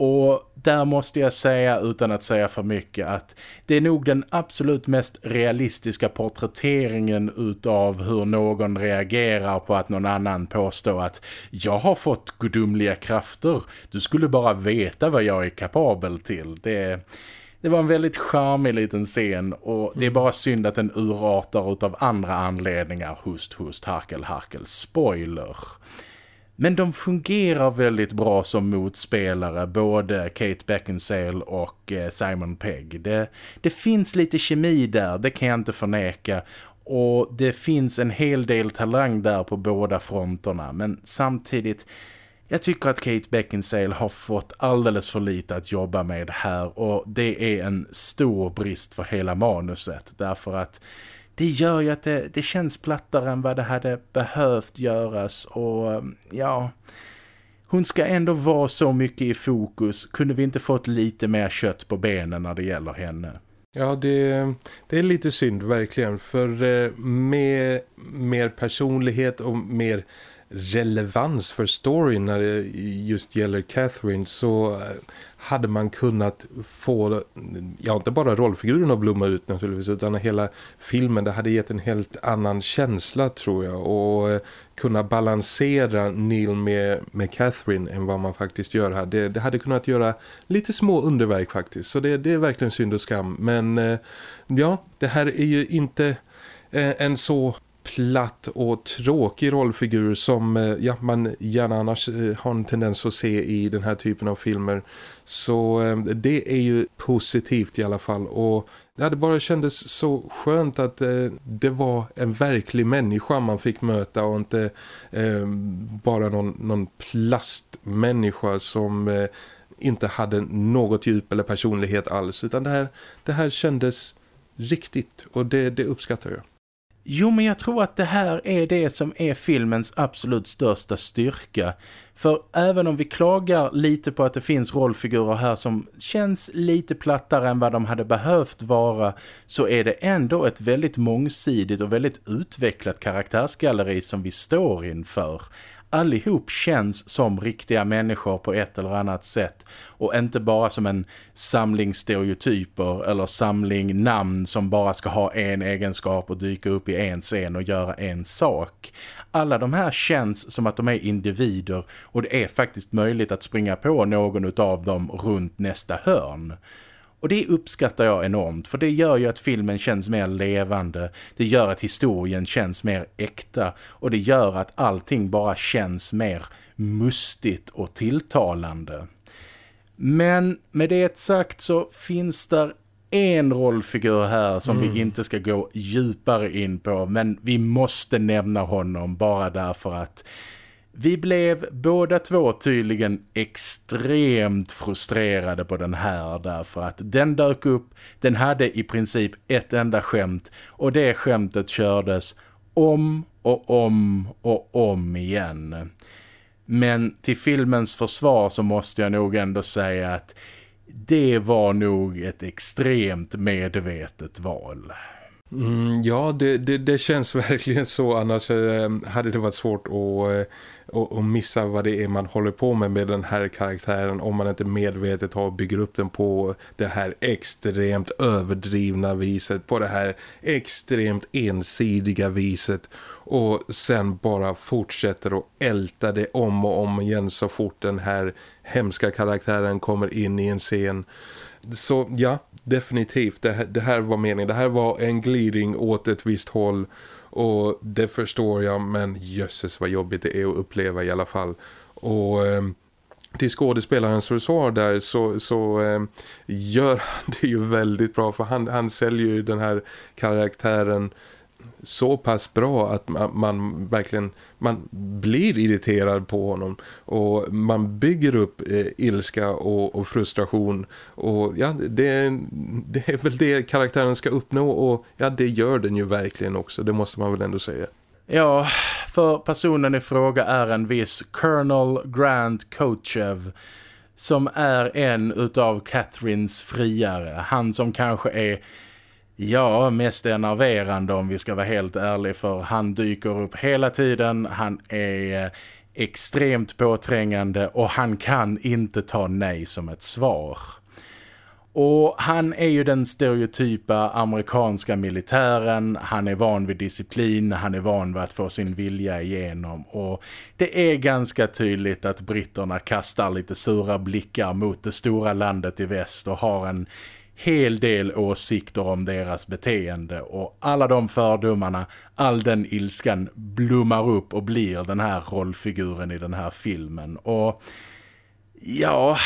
Och där måste jag säga, utan att säga för mycket, att det är nog den absolut mest realistiska porträtteringen utav hur någon reagerar på att någon annan påstår att jag har fått gudomliga krafter, du skulle bara veta vad jag är kapabel till. Det, det var en väldigt charmig liten scen och det är bara synd att den urartar utav andra anledningar. Hust, hust, harkel, harkel. Spoiler. Men de fungerar väldigt bra som motspelare, både Kate Beckinsale och eh, Simon Pegg. Det, det finns lite kemi där, det kan jag inte förneka. Och det finns en hel del talang där på båda fronterna. Men samtidigt, jag tycker att Kate Beckinsale har fått alldeles för lite att jobba med här. Och det är en stor brist för hela manuset. Därför att det gör ju att det, det känns plattare än vad det hade behövt göras och um, ja, hon ska ändå vara så mycket i fokus. Kunde vi inte fått lite mer kött på benen när det gäller henne? Ja, det, det är lite synd verkligen för eh, med mer personlighet och mer relevans för storyn när det just gäller Catherine så eh, hade man kunnat få, ja inte bara rollfiguren att blomma ut naturligtvis utan hela filmen, det hade gett en helt annan känsla tror jag. Och eh, kunna balansera Neil med, med Catherine än vad man faktiskt gör här. Det, det hade kunnat göra lite små underverk faktiskt. Så det, det är verkligen synd och skam. Men eh, ja, det här är ju inte eh, en så platt och tråkig rollfigur som eh, ja, man gärna annars eh, har en tendens att se i den här typen av filmer. Så eh, det är ju positivt i alla fall och det hade bara kändes så skönt att det var en verklig människa man fick möta och inte bara någon, någon plastmänniska som inte hade något djup eller personlighet alls utan det här, det här kändes riktigt och det, det uppskattar jag. Jo, men jag tror att det här är det som är filmens absolut största styrka. För även om vi klagar lite på att det finns rollfigurer här som känns lite plattare än vad de hade behövt vara så är det ändå ett väldigt mångsidigt och väldigt utvecklat karaktärsgalleri som vi står inför allihop känns som riktiga människor på ett eller annat sätt och inte bara som en samling stereotyper eller samling namn som bara ska ha en egenskap och dyka upp i en scen och göra en sak. Alla de här känns som att de är individer och det är faktiskt möjligt att springa på någon av dem runt nästa hörn. Och det uppskattar jag enormt för det gör ju att filmen känns mer levande. Det gör att historien känns mer äkta och det gör att allting bara känns mer mustigt och tilltalande. Men med det sagt så finns där en rollfigur här som mm. vi inte ska gå djupare in på men vi måste nämna honom bara därför att vi blev båda två tydligen extremt frustrerade på den här därför att den dök upp, den hade i princip ett enda skämt och det skämtet kördes om och om och om igen. Men till filmens försvar så måste jag nog ändå säga att det var nog ett extremt medvetet val. Mm, ja, det, det, det, känns verkligen så. Annars ehm, hade det varit svårt eh, att, att, missa vad det är man håller på med med den här karaktären om man inte medvetet har bygger upp den på det här extremt överdrivna viset. På det här extremt ensidiga viset. Och sen bara fortsätter att älta det om och om igen så fort den här hemska karaktären kommer in i en scen. Så ja, definitivt. Det här, det här var meningen. Det här var en glidning åt ett visst håll. Och det förstår jag, men jösses vad jobbigt det är att uppleva i alla fall. Och... Ehm, till skådespelarens försvar där så, så eh, gör han det ju väldigt bra för han, han säljer ju den här karaktären så pass bra att man, man, verkligen man blir irriterad på honom och man bygger upp eh, ilska och, och, frustration och ja, det, det är väl det karaktären ska uppnå och ja, det gör den ju verkligen också, det måste man väl ändå säga. Ja, för personen i fråga är en viss Colonel Grant Kochev som är en utav Catherines friare. Han som kanske är Ja, mest enerverande om vi ska vara helt ärliga för han dyker upp hela tiden. Han är eh, extremt påträngande och han kan inte ta nej som ett svar. Och han är ju den stereotypa amerikanska militären, han är van vid disciplin, han är van vid att få sin vilja igenom och det är ganska tydligt att britterna kastar lite sura blickar mot det stora landet i väst och har en hel del åsikter om deras beteende och alla de fördomarna, all den ilskan blommar upp och blir den här rollfiguren i den här filmen och ja,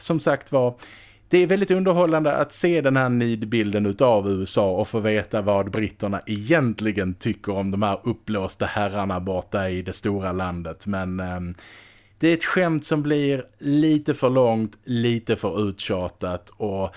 som sagt var det är väldigt underhållande att se den här nidbilden utav USA och få veta vad britterna egentligen tycker om de här upplåsta herrarna borta i det stora landet. Men eh, det är ett skämt som blir lite för långt, lite för uttjatat och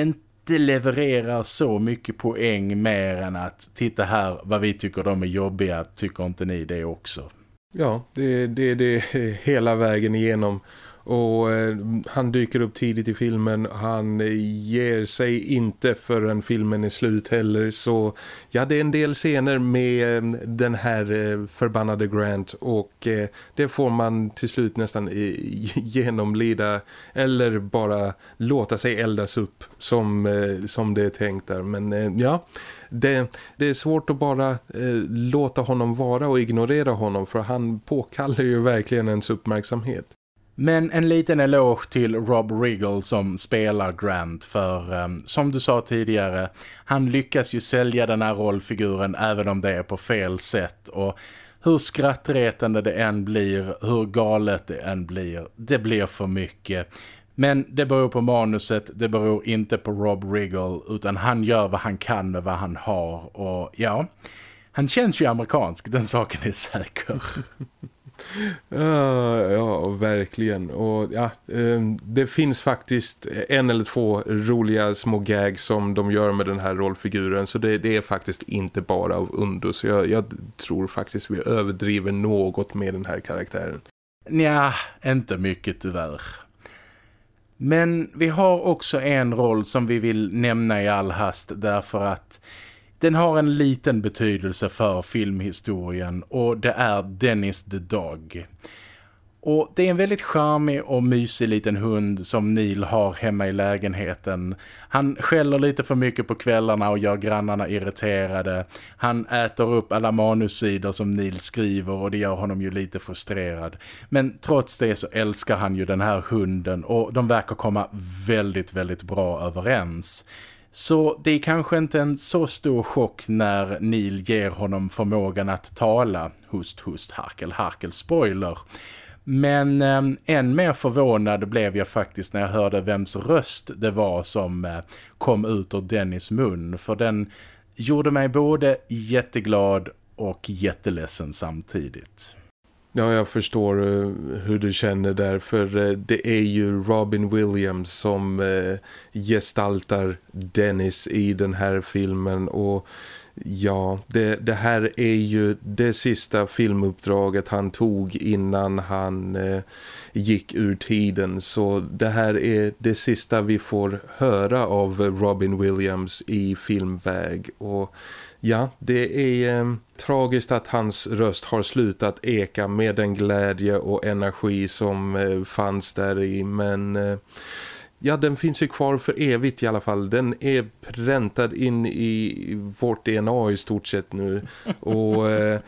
inte levererar så mycket poäng mer än att titta här vad vi tycker de är jobbiga, tycker inte ni det också? Ja, det är det, det hela vägen igenom och eh, han dyker upp tidigt i filmen. Han eh, ger sig inte förrän filmen är slut heller. Så ja, det är en del scener med eh, den här eh, förbannade Grant. Och eh, det får man till slut nästan eh, genomlida. Eller bara låta sig eldas upp som, eh, som det är tänkt där. Men eh, ja, det, det, är svårt att bara eh, låta honom vara och ignorera honom. För han påkallar ju verkligen ens uppmärksamhet. Men en liten eloge till Rob Riggle som spelar Grant för um, som du sa tidigare, han lyckas ju sälja den här rollfiguren även om det är på fel sätt och hur skrattretande det än blir, hur galet det än blir, det blir för mycket. Men det beror på manuset, det beror inte på Rob Riggle utan han gör vad han kan med vad han har och ja, han känns ju amerikansk, den saken är säker. Uh, ja, verkligen. Och ja, um, det finns faktiskt en eller två roliga små gags som de gör med den här rollfiguren. Så det, det är faktiskt inte bara av undo. Så jag, jag, tror faktiskt vi överdriver något med den här karaktären. Nja, inte mycket tyvärr. Men vi har också en roll som vi vill nämna i all hast därför att den har en liten betydelse för filmhistorien och det är Dennis the Dog. Och det är en väldigt charmig och mysig liten hund som Neil har hemma i lägenheten. Han skäller lite för mycket på kvällarna och gör grannarna irriterade. Han äter upp alla manussidor som Neil skriver och det gör honom ju lite frustrerad. Men trots det så älskar han ju den här hunden och de verkar komma väldigt, väldigt bra överens. Så det är kanske inte en så stor chock när Neil ger honom förmågan att tala. Hust, hust, harkel, harkel, spoiler. Men eh, än mer förvånad blev jag faktiskt när jag hörde vems röst det var som eh, kom ut ur Dennis mun. För den gjorde mig både jätteglad och jätteledsen samtidigt. Ja, jag förstår eh, hur du känner där för eh, det är ju Robin Williams som eh, gestaltar Dennis i den här filmen och ja, det, det här är ju det sista filmuppdraget han tog innan han gick ur tiden. Så det här är det sista vi får höra av Robin Williams i filmväg och Ja, det är eh, tragiskt att hans röst har slutat eka med den glädje och energi som eh, fanns där i. Men eh, ja, den finns ju kvar för evigt i alla fall. Den är präntad in i vårt DNA i stort sett nu. Och... Eh,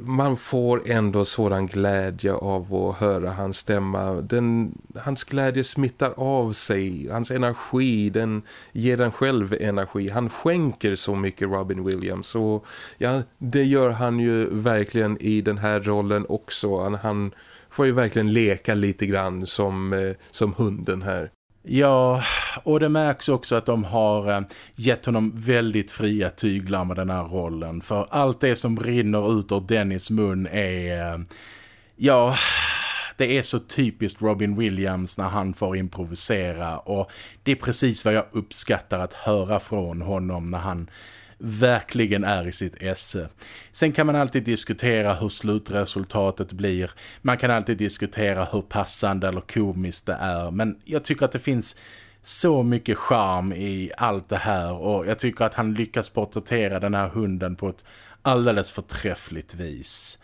man får ändå sådan glädje av att höra hans stämma. Den, hans glädje smittar av sig. Hans energi, den ger den själv energi. Han skänker så mycket Robin Williams. Och ja, det gör han ju verkligen i den här rollen också. Han, han får ju verkligen leka lite grann som, eh, som hunden här. Ja, och det märks också att de har eh, gett honom väldigt fria tyglar med den här rollen. För allt det som rinner ut ur Dennis mun är... Eh, ja, det är så typiskt Robin Williams när han får improvisera. Och det är precis vad jag uppskattar att höra från honom när han verkligen är i sitt esse. Sen kan man alltid diskutera hur slutresultatet blir. Man kan alltid diskutera hur passande eller komiskt det är. Men jag tycker att det finns så mycket charm i allt det här. Och jag tycker att han lyckas porträttera den här hunden på ett alldeles förträffligt vis.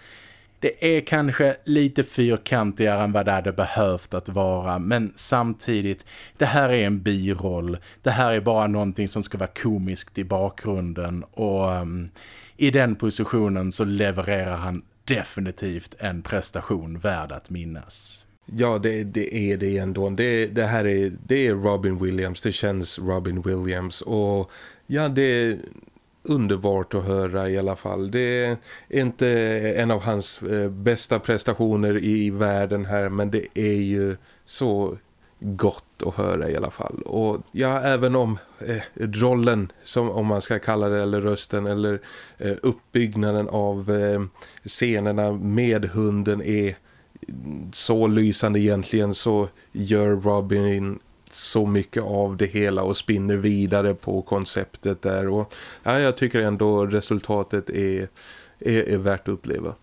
Det är kanske lite fyrkantigare än vad det hade behövt att vara men samtidigt, det här är en biroll. Det här är bara någonting som ska vara komiskt i bakgrunden och um, i den positionen så levererar han definitivt en prestation värd att minnas. Ja, det, det är det ändå. Det, det här är, det är Robin Williams. Det känns Robin Williams. Och ja, det underbart att höra i alla fall. Det är inte en av hans eh, bästa prestationer i världen här. Men det är ju så gott att höra i alla fall. Och ja, även om eh, rollen, som om man ska kalla det, eller rösten, eller eh, uppbyggnaden av eh, scenerna med hunden är så lysande egentligen så gör Robin så mycket av det hela och spinner vidare på konceptet där och ja, jag tycker ändå resultatet är, är, är värt att uppleva.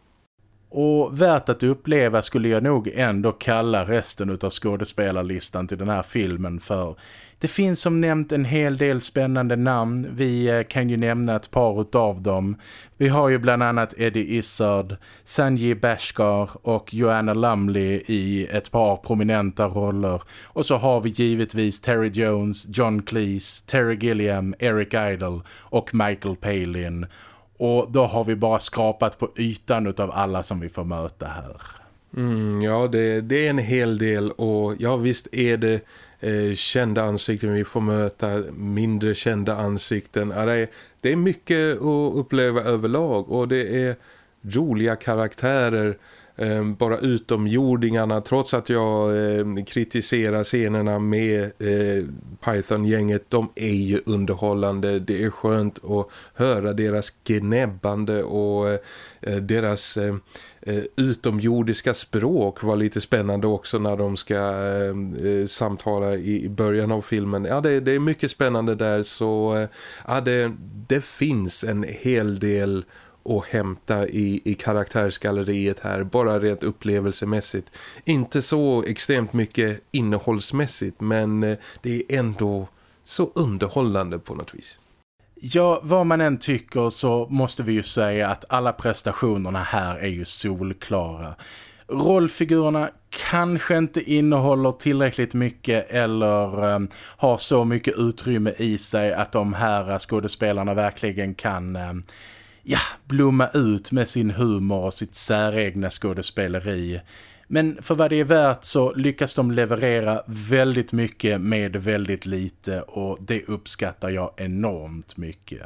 Och värt att uppleva skulle jag nog ändå kalla resten av skådespelarlistan till den här filmen för det finns som nämnt en hel del spännande namn. Vi eh, kan ju nämna ett par av dem. Vi har ju bland annat Eddie Izzard, Sanji Bashkar och Joanna Lumley i ett par prominenta roller. Och så har vi givetvis Terry Jones, John Cleese, Terry Gilliam, Eric Idle och Michael Palin. Och då har vi bara skrapat på ytan av alla som vi får möta här. Mm, ja, det, det, är en hel del och ja visst är det eh, kända ansikten vi får möta, mindre kända ansikten. Ja, det, är, det är mycket att uppleva överlag och det är roliga karaktärer eh, bara utomjordingarna trots att jag eh, kritiserar scenerna med eh, Python-gänget de är ju underhållande det är skönt att höra deras gnäbbande och eh, deras eh, eh, utomjordiska språk var lite spännande också när de ska eh, eh, samtala i, i, början av filmen. Ja, det, det, är mycket spännande där så eh, ja, det, det finns en hel del att hämta i, i karaktärsgalleriet här, bara rent upplevelsemässigt. Inte så extremt mycket innehållsmässigt men eh, det är ändå så underhållande på något vis. Ja, vad man än tycker så måste vi ju säga att alla prestationerna här är ju solklara. Rollfigurerna kanske inte innehåller tillräckligt mycket eller um, har så mycket utrymme i sig att de här skådespelarna verkligen kan um, ja, blomma ut med sin humor och sitt säregna skådespeleri. Men för vad det är värt så lyckas de leverera väldigt mycket med väldigt lite och det uppskattar jag enormt mycket.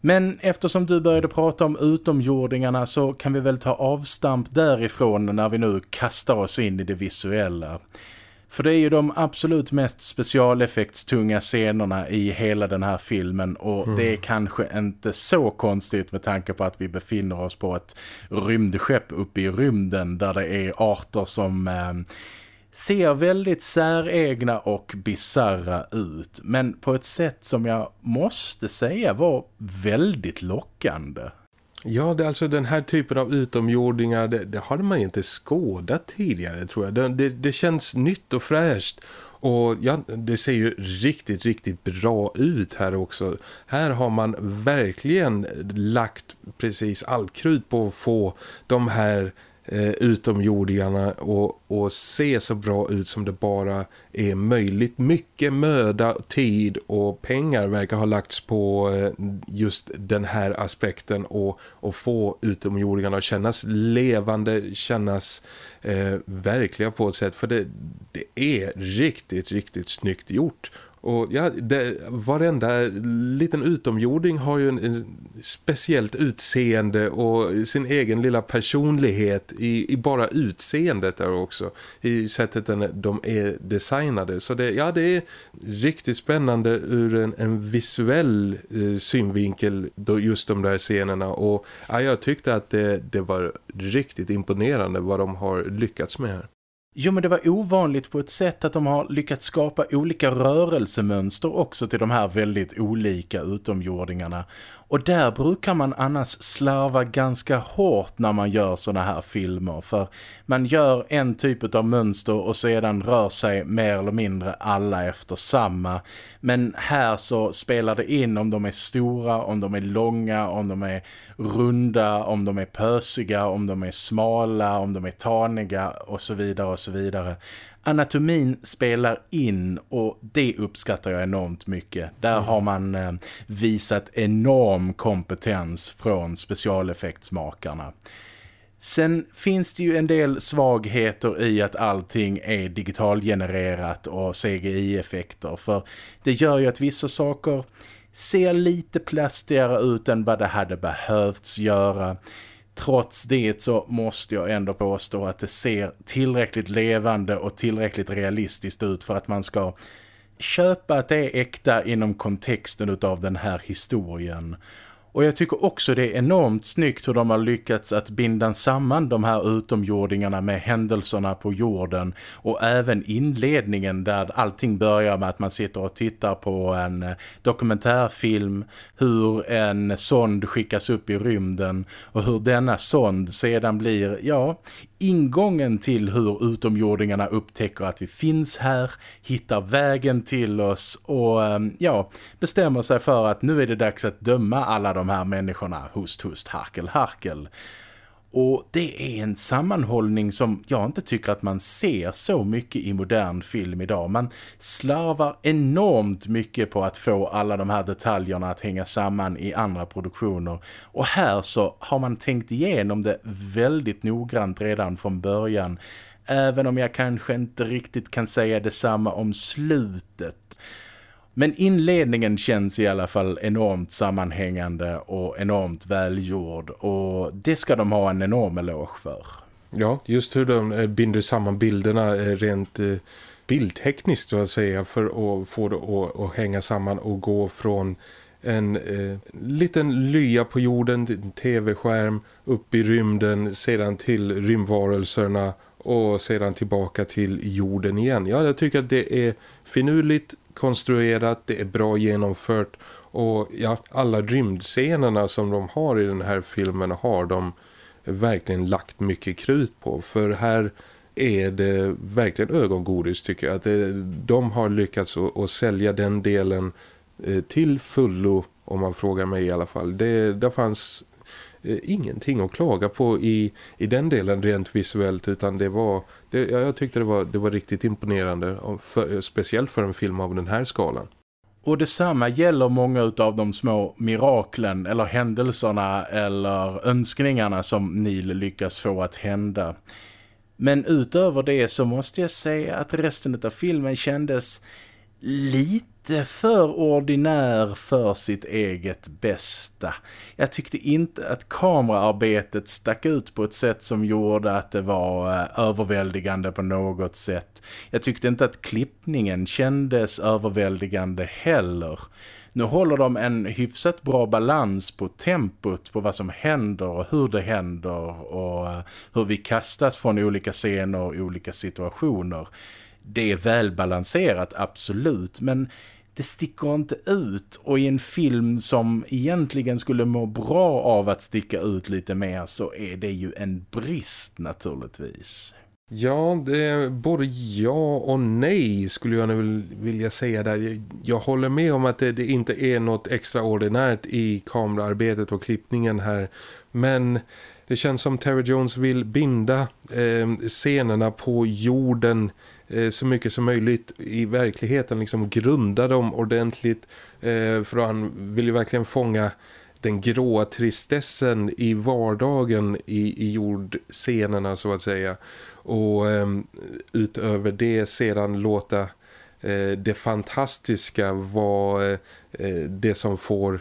Men eftersom du började prata om utomjordingarna så kan vi väl ta avstamp därifrån när vi nu kastar oss in i det visuella. För det är ju de absolut mest specialeffektstunga scenerna i hela den här filmen och mm. det är kanske inte så konstigt med tanke på att vi befinner oss på ett rymdskepp uppe i rymden där det är arter som eh, ser väldigt säregna och bizarra ut men på ett sätt som jag måste säga var väldigt lockande. Ja, det är alltså den här typen av utomjordingar, det, det hade man inte skådat tidigare tror jag. Det, det, det, känns nytt och fräscht. Och ja, det ser ju riktigt, riktigt bra ut här också. Här har man verkligen lagt precis allt krut på att få de här eh, utomjordingarna och, och se så bra ut som det bara är möjligt. Mycket möda, tid och pengar verkar ha lagts på eh, just den här aspekten och, och få utomjordingarna att kännas levande, kännas eh, verkliga på ett sätt. För det, det är riktigt, riktigt snyggt gjort. Och ja, det, varenda liten utomjording har ju en, en speciellt utseende och sin egen lilla personlighet i, i bara utseendet där också. I sättet de är designade. Så det, ja, det är riktigt spännande ur en, en visuell eh, synvinkel då just de där scenerna. Och ja, jag tyckte att det, det var riktigt imponerande vad de har lyckats med här. Jo men det var ovanligt på ett sätt att de har lyckats skapa olika rörelsemönster också till de här väldigt olika utomjordingarna. Och där brukar man annars slarva ganska hårt när man gör såna här filmer. För man gör en typ av mönster och sedan rör sig mer eller mindre alla efter samma. Men här så spelar det in om de är stora, om de är långa, om de är runda, om de är pösiga, om de är smala, om de är taniga och så vidare och så vidare anatomin spelar in och det uppskattar jag enormt mycket. Där mm. har man eh, visat enorm kompetens från specialeffektsmakarna. Sen finns det ju en del svagheter i att allting är digitalgenererat och CGI-effekter för det gör ju att vissa saker ser lite plastigare ut än vad det hade behövts göra. Trots det så måste jag ändå påstå att det ser tillräckligt levande och tillräckligt realistiskt ut för att man ska köpa att det är äkta inom kontexten av den här historien. Och jag tycker också det är enormt snyggt hur de har lyckats att binda samman de här utomjordingarna med händelserna på jorden och även inledningen där allting börjar med att man sitter och tittar på en eh, dokumentärfilm hur en sond skickas upp i rymden och hur denna sond sedan blir, ja, ingången till hur utomjordingarna upptäcker att vi finns här, hittar vägen till oss och ehm, ja, bestämmer sig för att nu är det dags att döma alla de här människorna, host, host, harkel, harkel. Och det är en sammanhållning som jag inte tycker att man ser så mycket i modern film idag. Man slarvar enormt mycket på att få alla de här detaljerna att hänga samman i andra produktioner. Och här så har man tänkt igenom det väldigt noggrant redan från början. Även om jag kanske inte riktigt kan säga detsamma om slutet. Men inledningen känns i alla fall enormt sammanhängande och enormt välgjord och det ska de ha en enorm eloge för. Ja, just hur de eh, binder samman bilderna eh, rent eh, bildtekniskt så att säga för att få det att, att hänga samman och gå från en eh, liten lya på jorden, en tv-skärm, upp i rymden, sedan till rymdvarelserna och sedan tillbaka till jorden igen. Ja, jag tycker att det är finurligt konstruerat, det är bra genomfört och ja, alla rymdscenerna som de har i den här filmen har de verkligen lagt mycket krut på för här är det verkligen ögongodis tycker jag. Att det, de har lyckats att, sälja den delen eh, till fullo om man frågar mig i alla fall. Det, det fanns Eh, ingenting att klaga på i, i den delen rent visuellt utan det var det, jag tyckte det var, det var riktigt imponerande för, eh, speciellt för en film av den här skalan. Och detsamma gäller många av de små miraklen eller händelserna eller önskningarna som Neil lyckas få att hända. Men utöver det så måste jag säga att resten av filmen kändes lite för ordinär för sitt eget bästa. Jag tyckte inte att kameraarbetet stack ut på ett sätt som gjorde att det var eh, överväldigande på något sätt. Jag tyckte inte att klippningen kändes överväldigande heller. Nu håller de en hyfsat bra balans på tempot på vad som händer och hur det händer och eh, hur vi kastas från olika scener och olika situationer. Det är välbalanserat, absolut, men det sticker inte ut och i en film som egentligen skulle må bra av att sticka ut lite mer så är det ju en brist naturligtvis. Ja, det är både ja och nej skulle jag nu vilja säga där. Jag håller med om att det, det inte är något extraordinärt i kamerarbetet och klippningen här. Men det känns som Terry Jones vill binda eh, scenerna på jorden Eh, så mycket som möjligt i verkligheten liksom grunda dem ordentligt eh, för han vill ju verkligen fånga den gråa tristessen i vardagen i, i jordscenerna så att säga. Och ehm, utöver det sedan låta eh, det fantastiska vara det som får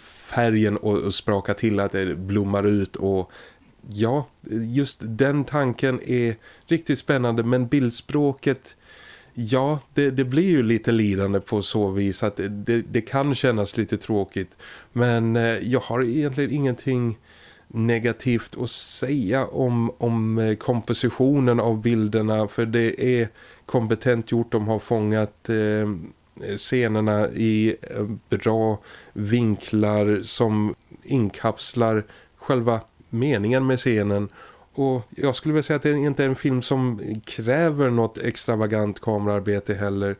färgen att spraka till att det blommar ut och ja, just den tanken är riktigt spännande men bildspråket ja, det, det blir ju lite lidande på så vis att det, det kan kännas lite tråkigt. Men eh, jag har egentligen ingenting negativt att säga om, om eh, kompositionen av bilderna för det är kompetent gjort, de har fångat eh, scenerna i eh, bra vinklar som inkapslar själva meningen med scenen och jag skulle vilja säga att det inte är en film som kräver något extravagant kamerarbete heller.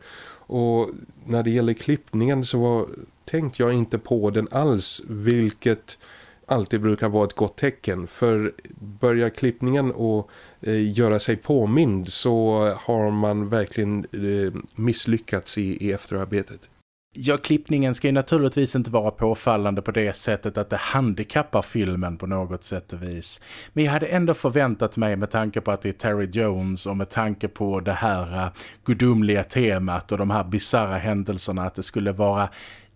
Och när det gäller klippningen så var, tänkte jag inte på den alls vilket alltid brukar vara ett gott tecken. För börjar klippningen och eh, göra sig påmind så har man verkligen eh, misslyckats i, i efterarbetet. Ja, klippningen ska ju naturligtvis inte vara påfallande på det sättet att det handikappar filmen på något sätt och vis. Men jag hade ändå förväntat mig med tanke på att det är Terry Jones och med tanke på det här uh, gudomliga temat och de här bizarra händelserna att det skulle vara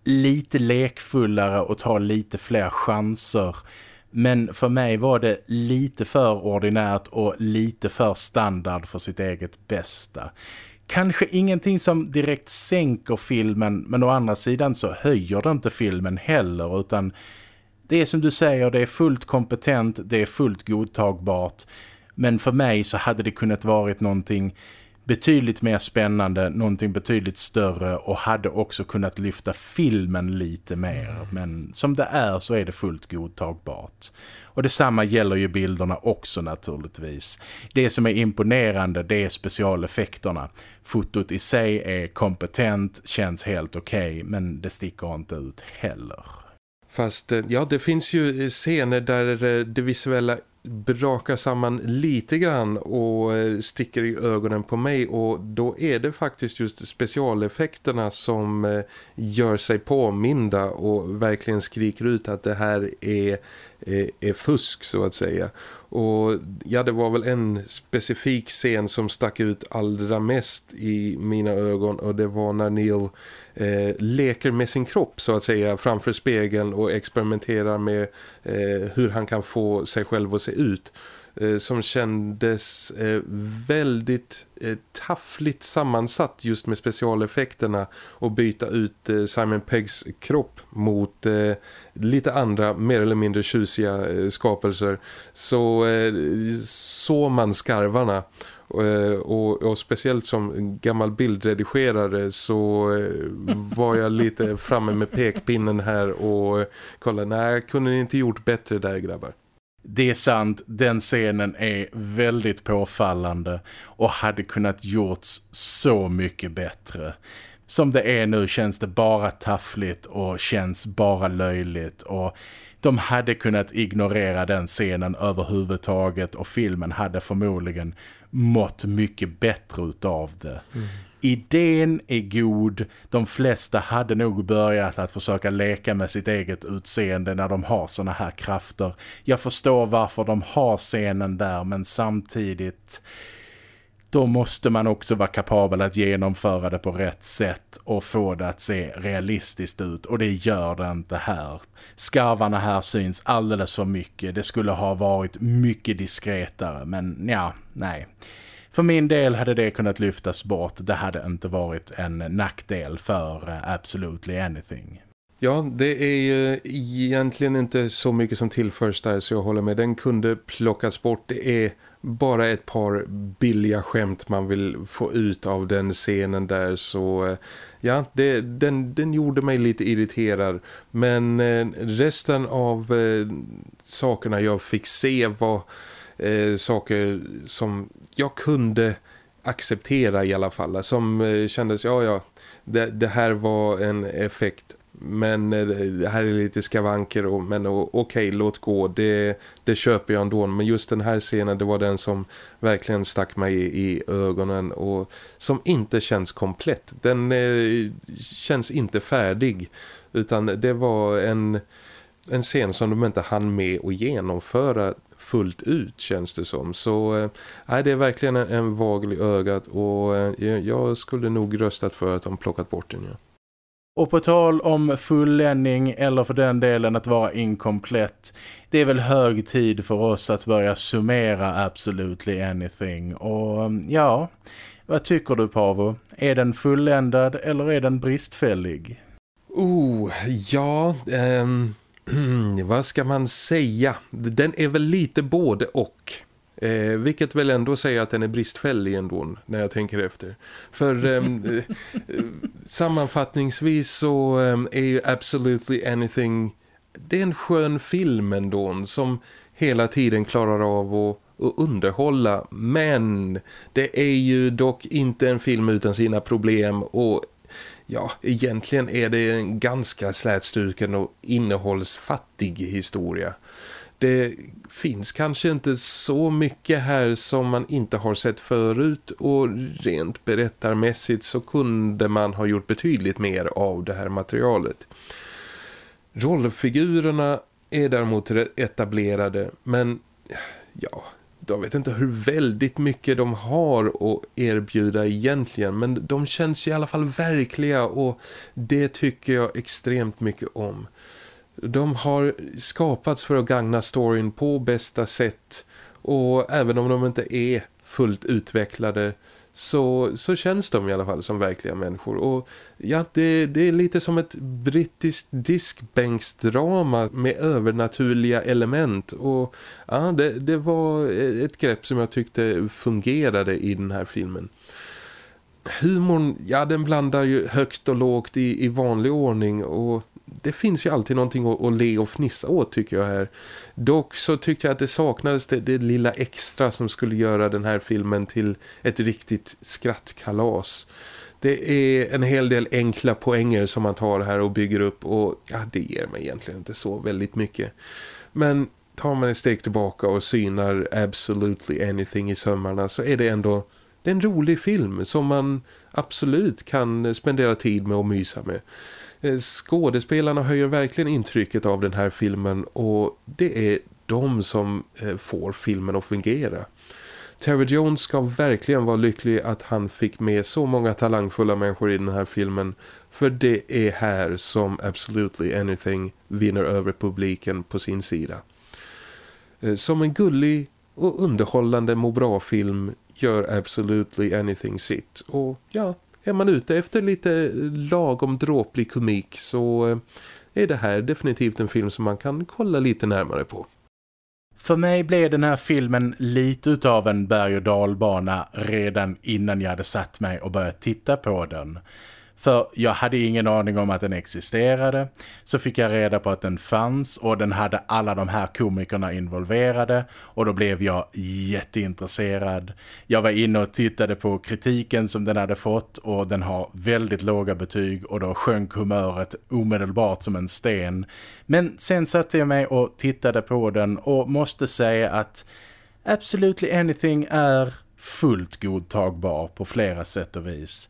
lite lekfullare och ta lite fler chanser. Men för mig var det lite för ordinärt och lite för standard för sitt eget bästa kanske ingenting som direkt sänker filmen men å andra sidan så höjer det inte filmen heller utan det är som du säger, det är fullt kompetent, det är fullt godtagbart men för mig så hade det kunnat varit någonting betydligt mer spännande, någonting betydligt större och hade också kunnat lyfta filmen lite mer. Men som det är så är det fullt godtagbart. Och detsamma gäller ju bilderna också naturligtvis. Det som är imponerande det är specialeffekterna. Fotot i sig är kompetent, känns helt okej okay, men det sticker inte ut heller. Fast eh, ja, det finns ju eh, scener där eh, det visuella brakar samman lite grann och sticker i ögonen på mig och då är det faktiskt just specialeffekterna som gör sig påminda och verkligen skriker ut att det här är, är, är fusk så att säga. Och ja, det var väl en specifik scen som stack ut allra mest i mina ögon. Och det var när Neil eh, leker med sin kropp så att säga framför spegeln och experimenterar med eh, hur han kan få sig själv att se ut. Eh, som kändes eh, väldigt eh, taffligt sammansatt just med specialeffekterna och byta ut Simon Peggs kropp mot lite andra mer eller mindre tjusiga skapelser så såg så man skarvarna och, och, speciellt som gammal bildredigerare så var jag lite framme med pekpinnen här och kollade, nej, kunde ni inte gjort bättre där grabbar? Det är sant, den scenen är väldigt påfallande och hade kunnat gjorts så mycket bättre. Som det är nu känns det bara taffligt och känns bara löjligt och de hade kunnat ignorera den scenen överhuvudtaget och filmen hade förmodligen mått mycket bättre utav det. Mm. Idén är god. De flesta hade nog börjat att försöka leka med sitt eget utseende när de har såna här krafter. Jag förstår varför de har scenen där men samtidigt då måste man också vara kapabel att genomföra det på rätt sätt och få det att se realistiskt ut och det gör det inte här. Skarvarna här syns alldeles för mycket. Det skulle ha varit mycket diskretare men ja, nej. För min del hade det kunnat lyftas bort. Det hade inte varit en nackdel för eh, Absolutely Anything. Ja, det är ju egentligen inte så mycket som tillförs där så jag håller med. Den kunde plockas bort. Det är bara ett par billiga skämt man vill få ut av den scenen där så eh, ja, det, den, den gjorde mig lite irriterad men eh, resten av eh, sakerna jag fick se var eh, saker som jag kunde acceptera i alla fall. Som eh, kändes, ja ja det, det här var en effekt men eh, det här är lite skavanker och, men okej, okay, låt gå. Det, det köper jag ändå. Men just den här scenen det var den som verkligen stack mig i, i ögonen och som inte känns komplett. Den eh, känns inte färdig utan det var en, en scen som de inte hann med att genomföra fullt ut känns det som. Så äh, det är verkligen en, en vagel i ögat och äh, jag skulle nog röstat för att de plockat bort den. Ja. Och på tal om fulländning eller för den delen att vara inkomplett. Det är väl hög tid för oss att börja summera Absolutely Anything. Och ja, vad tycker du Pavo? Är den fulländad eller är den bristfällig? Oh, ja... Um, vad ska man säga? Den är väl lite både och. Eh, vilket väl ändå säger att den är bristfällig ändå när jag tänker efter. För ehm, eh, sammanfattningsvis så eh, är ju Absolutely Anything det är en skön film ändå som hela tiden klarar av att att underhålla men det är ju dock inte en film utan sina problem och ja, egentligen är det en ganska slätstruken och innehållsfattig historia. Det finns kanske inte så mycket här som man inte har sett förut och rent berättarmässigt så kunde man ha gjort betydligt mer av det här materialet. Rollfigurerna är däremot etablerade men ja, jag vet inte hur väldigt mycket de har att erbjuda egentligen men de känns i alla fall verkliga och det tycker jag extremt mycket om. De har skapats för att gagna storyn på bästa sätt och även om de inte är fullt utvecklade så, så känns de i alla fall som verkliga människor. Och ja, det, det är lite som ett brittiskt diskbänksdrama med övernaturliga element. Och ja, det, det var ett grepp som jag tyckte fungerade i den här filmen. Humorn, ja den blandar ju högt och lågt i, i vanlig ordning och det finns ju alltid någonting att, att le och fnissa åt tycker jag här. Dock så tyckte jag att det saknades det, det lilla extra som skulle göra den här filmen till ett riktigt skrattkalas. Det är en hel del enkla poänger som man tar här och bygger upp och ja, det ger mig egentligen inte så väldigt mycket. Men tar man ett steg tillbaka och synar absolutely anything i sömmarna så är det ändå det är en rolig film som man absolut kan spendera tid med och mysa med. Eh, skådespelarna höjer verkligen intrycket av den här filmen och det är de som eh, får filmen att fungera. Terry Jones ska verkligen vara lycklig att han fick med så många talangfulla människor i den här filmen för det är här som Absolutely Anything vinner över publiken på sin sida. Eh, som en gullig och underhållande må bra film gör Absolutely Anything sitt och ja, är man ute efter lite lagom dråplig komik så eh, är det här definitivt en film som man kan kolla lite närmare på. För mig blev den här filmen lite utav en berg- och dalbana redan innan jag hade satt mig och börjat titta på den. För jag hade ingen aning om att den existerade. Så fick jag reda på att den fanns och den hade alla de här komikerna involverade. Och då blev jag jätteintresserad. Jag var inne och tittade på kritiken som den hade fått och den har väldigt låga betyg och då sjönk humöret omedelbart som en sten. Men sen satte jag mig och tittade på den och måste säga att Absolutely Anything är fullt godtagbar på flera sätt och vis.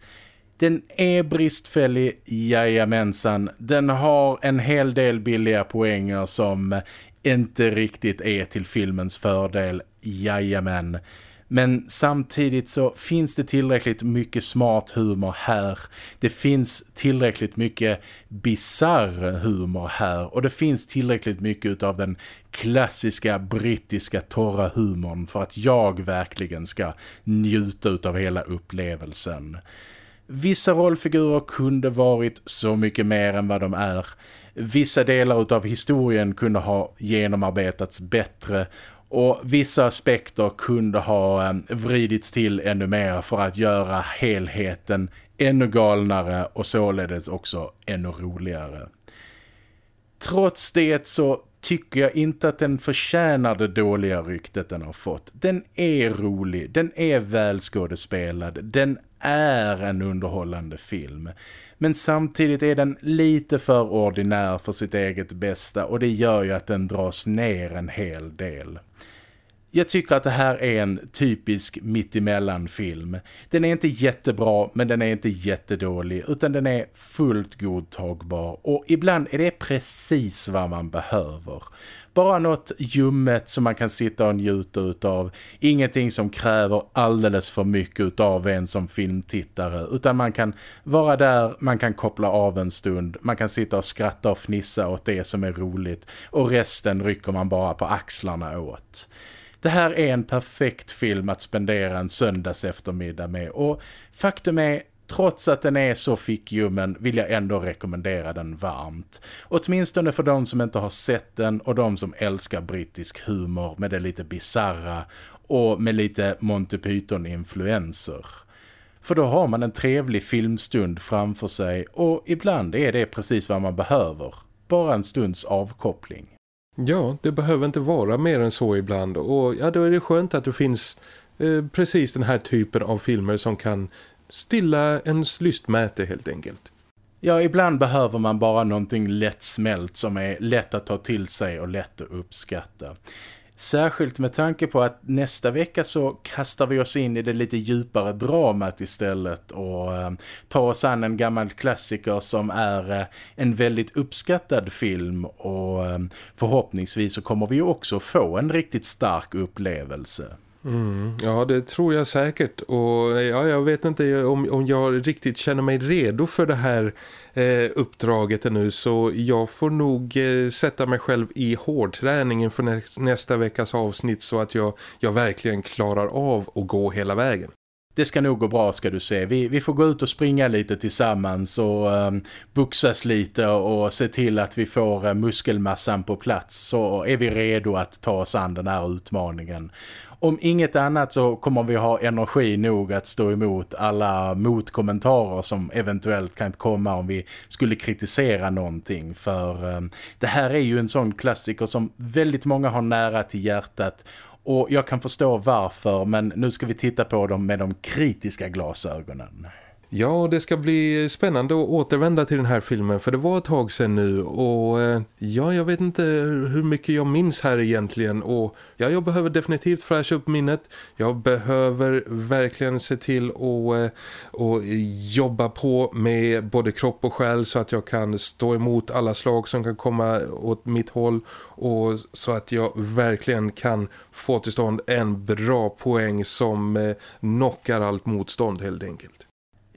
Den är bristfällig, jajamensan. Den har en hel del billiga poänger som inte riktigt är till filmens fördel, jajamän. Men samtidigt så finns det tillräckligt mycket smart humor här. Det finns tillräckligt mycket bizarr humor här. Och det finns tillräckligt mycket av den klassiska brittiska torra humorn för att jag verkligen ska njuta av hela upplevelsen. Vissa rollfigurer kunde varit så mycket mer än vad de är. Vissa delar av historien kunde ha genomarbetats bättre och vissa aspekter kunde ha eh, vridits till ännu mer för att göra helheten ännu galnare och således också ännu roligare. Trots det så tycker jag inte att den förtjänar det dåliga ryktet den har fått. Den är rolig, den är välskådespelad, den är en underhållande film. Men samtidigt är den lite för ordinär för sitt eget bästa och det gör ju att den dras ner en hel del. Jag tycker att det här är en typisk mittemellan film. Den är inte jättebra men den är inte jättedålig utan den är fullt godtagbar och ibland är det precis vad man behöver. Bara något ljummet som man kan sitta och njuta utav. Ingenting som kräver alldeles för mycket utav en som filmtittare. Utan man kan vara där, man kan koppla av en stund. Man kan sitta och skratta och fnissa åt det som är roligt. Och resten rycker man bara på axlarna åt. Det här är en perfekt film att spendera en söndags eftermiddag med och faktum är Trots att den är så fickljummen vill jag ändå rekommendera den varmt. Åtminstone för de som inte har sett den och de som älskar brittisk humor med det lite bizarra och med lite Monty Python-influenser. För då har man en trevlig filmstund framför sig och ibland är det precis vad man behöver. Bara en stunds avkoppling. Ja, det behöver inte vara mer än så ibland och ja, då är det skönt att det finns eh, precis den här typen av filmer som kan stilla ens lystmäte helt enkelt. Ja, ibland behöver man bara någonting lättsmält som är lätt att ta till sig och lätt att uppskatta. Särskilt med tanke på att nästa vecka så kastar vi oss in i det lite djupare dramat istället och eh, tar oss an en gammal klassiker som är eh, en väldigt uppskattad film och eh, förhoppningsvis så kommer vi också få en riktigt stark upplevelse. Mm, ja, det tror jag säkert. Och ja, jag vet inte om, om jag riktigt känner mig redo för det här eh, uppdraget ännu. Så jag får nog eh, sätta mig själv i hårdträningen för nä nästa veckas avsnitt så att jag, jag verkligen klarar av att gå hela vägen. Det ska nog gå bra ska du se. Vi, vi får gå ut och springa lite tillsammans och ehm, um, buxas lite och se till att vi får uh, muskelmassan på plats. Så är vi redo att ta oss an den här utmaningen om inget annat så kommer vi ha energi nog att stå emot alla motkommentarer som eventuellt kan komma om vi skulle kritisera någonting. För eh, det här är ju en sån klassiker som väldigt många har nära till hjärtat och jag kan förstå varför men nu ska vi titta på dem med de kritiska glasögonen. Ja, det ska bli spännande att återvända till den här filmen för det var ett tag sedan nu och eh, ja, jag vet inte hur mycket jag minns här egentligen och ja, jag behöver definitivt fräscha upp minnet. Jag behöver verkligen se till att eh, och jobba på med både kropp och själ så att jag kan stå emot alla slag som kan komma åt mitt håll och så att jag verkligen kan få till stånd en bra poäng som eh, knockar allt motstånd helt enkelt.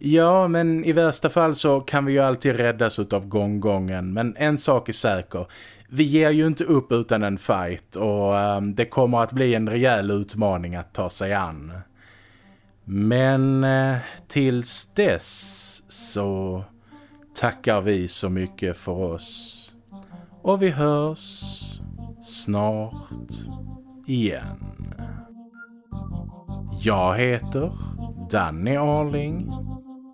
Ja, men i värsta fall så kan vi ju alltid räddas av gånggången. Men en sak är säker. Vi ger ju inte upp utan en fight och um, det kommer att bli en rejäl utmaning att ta sig an. Men uh, tills dess så tackar vi så mycket för oss. Och vi hörs snart igen. Jag heter Danny Arling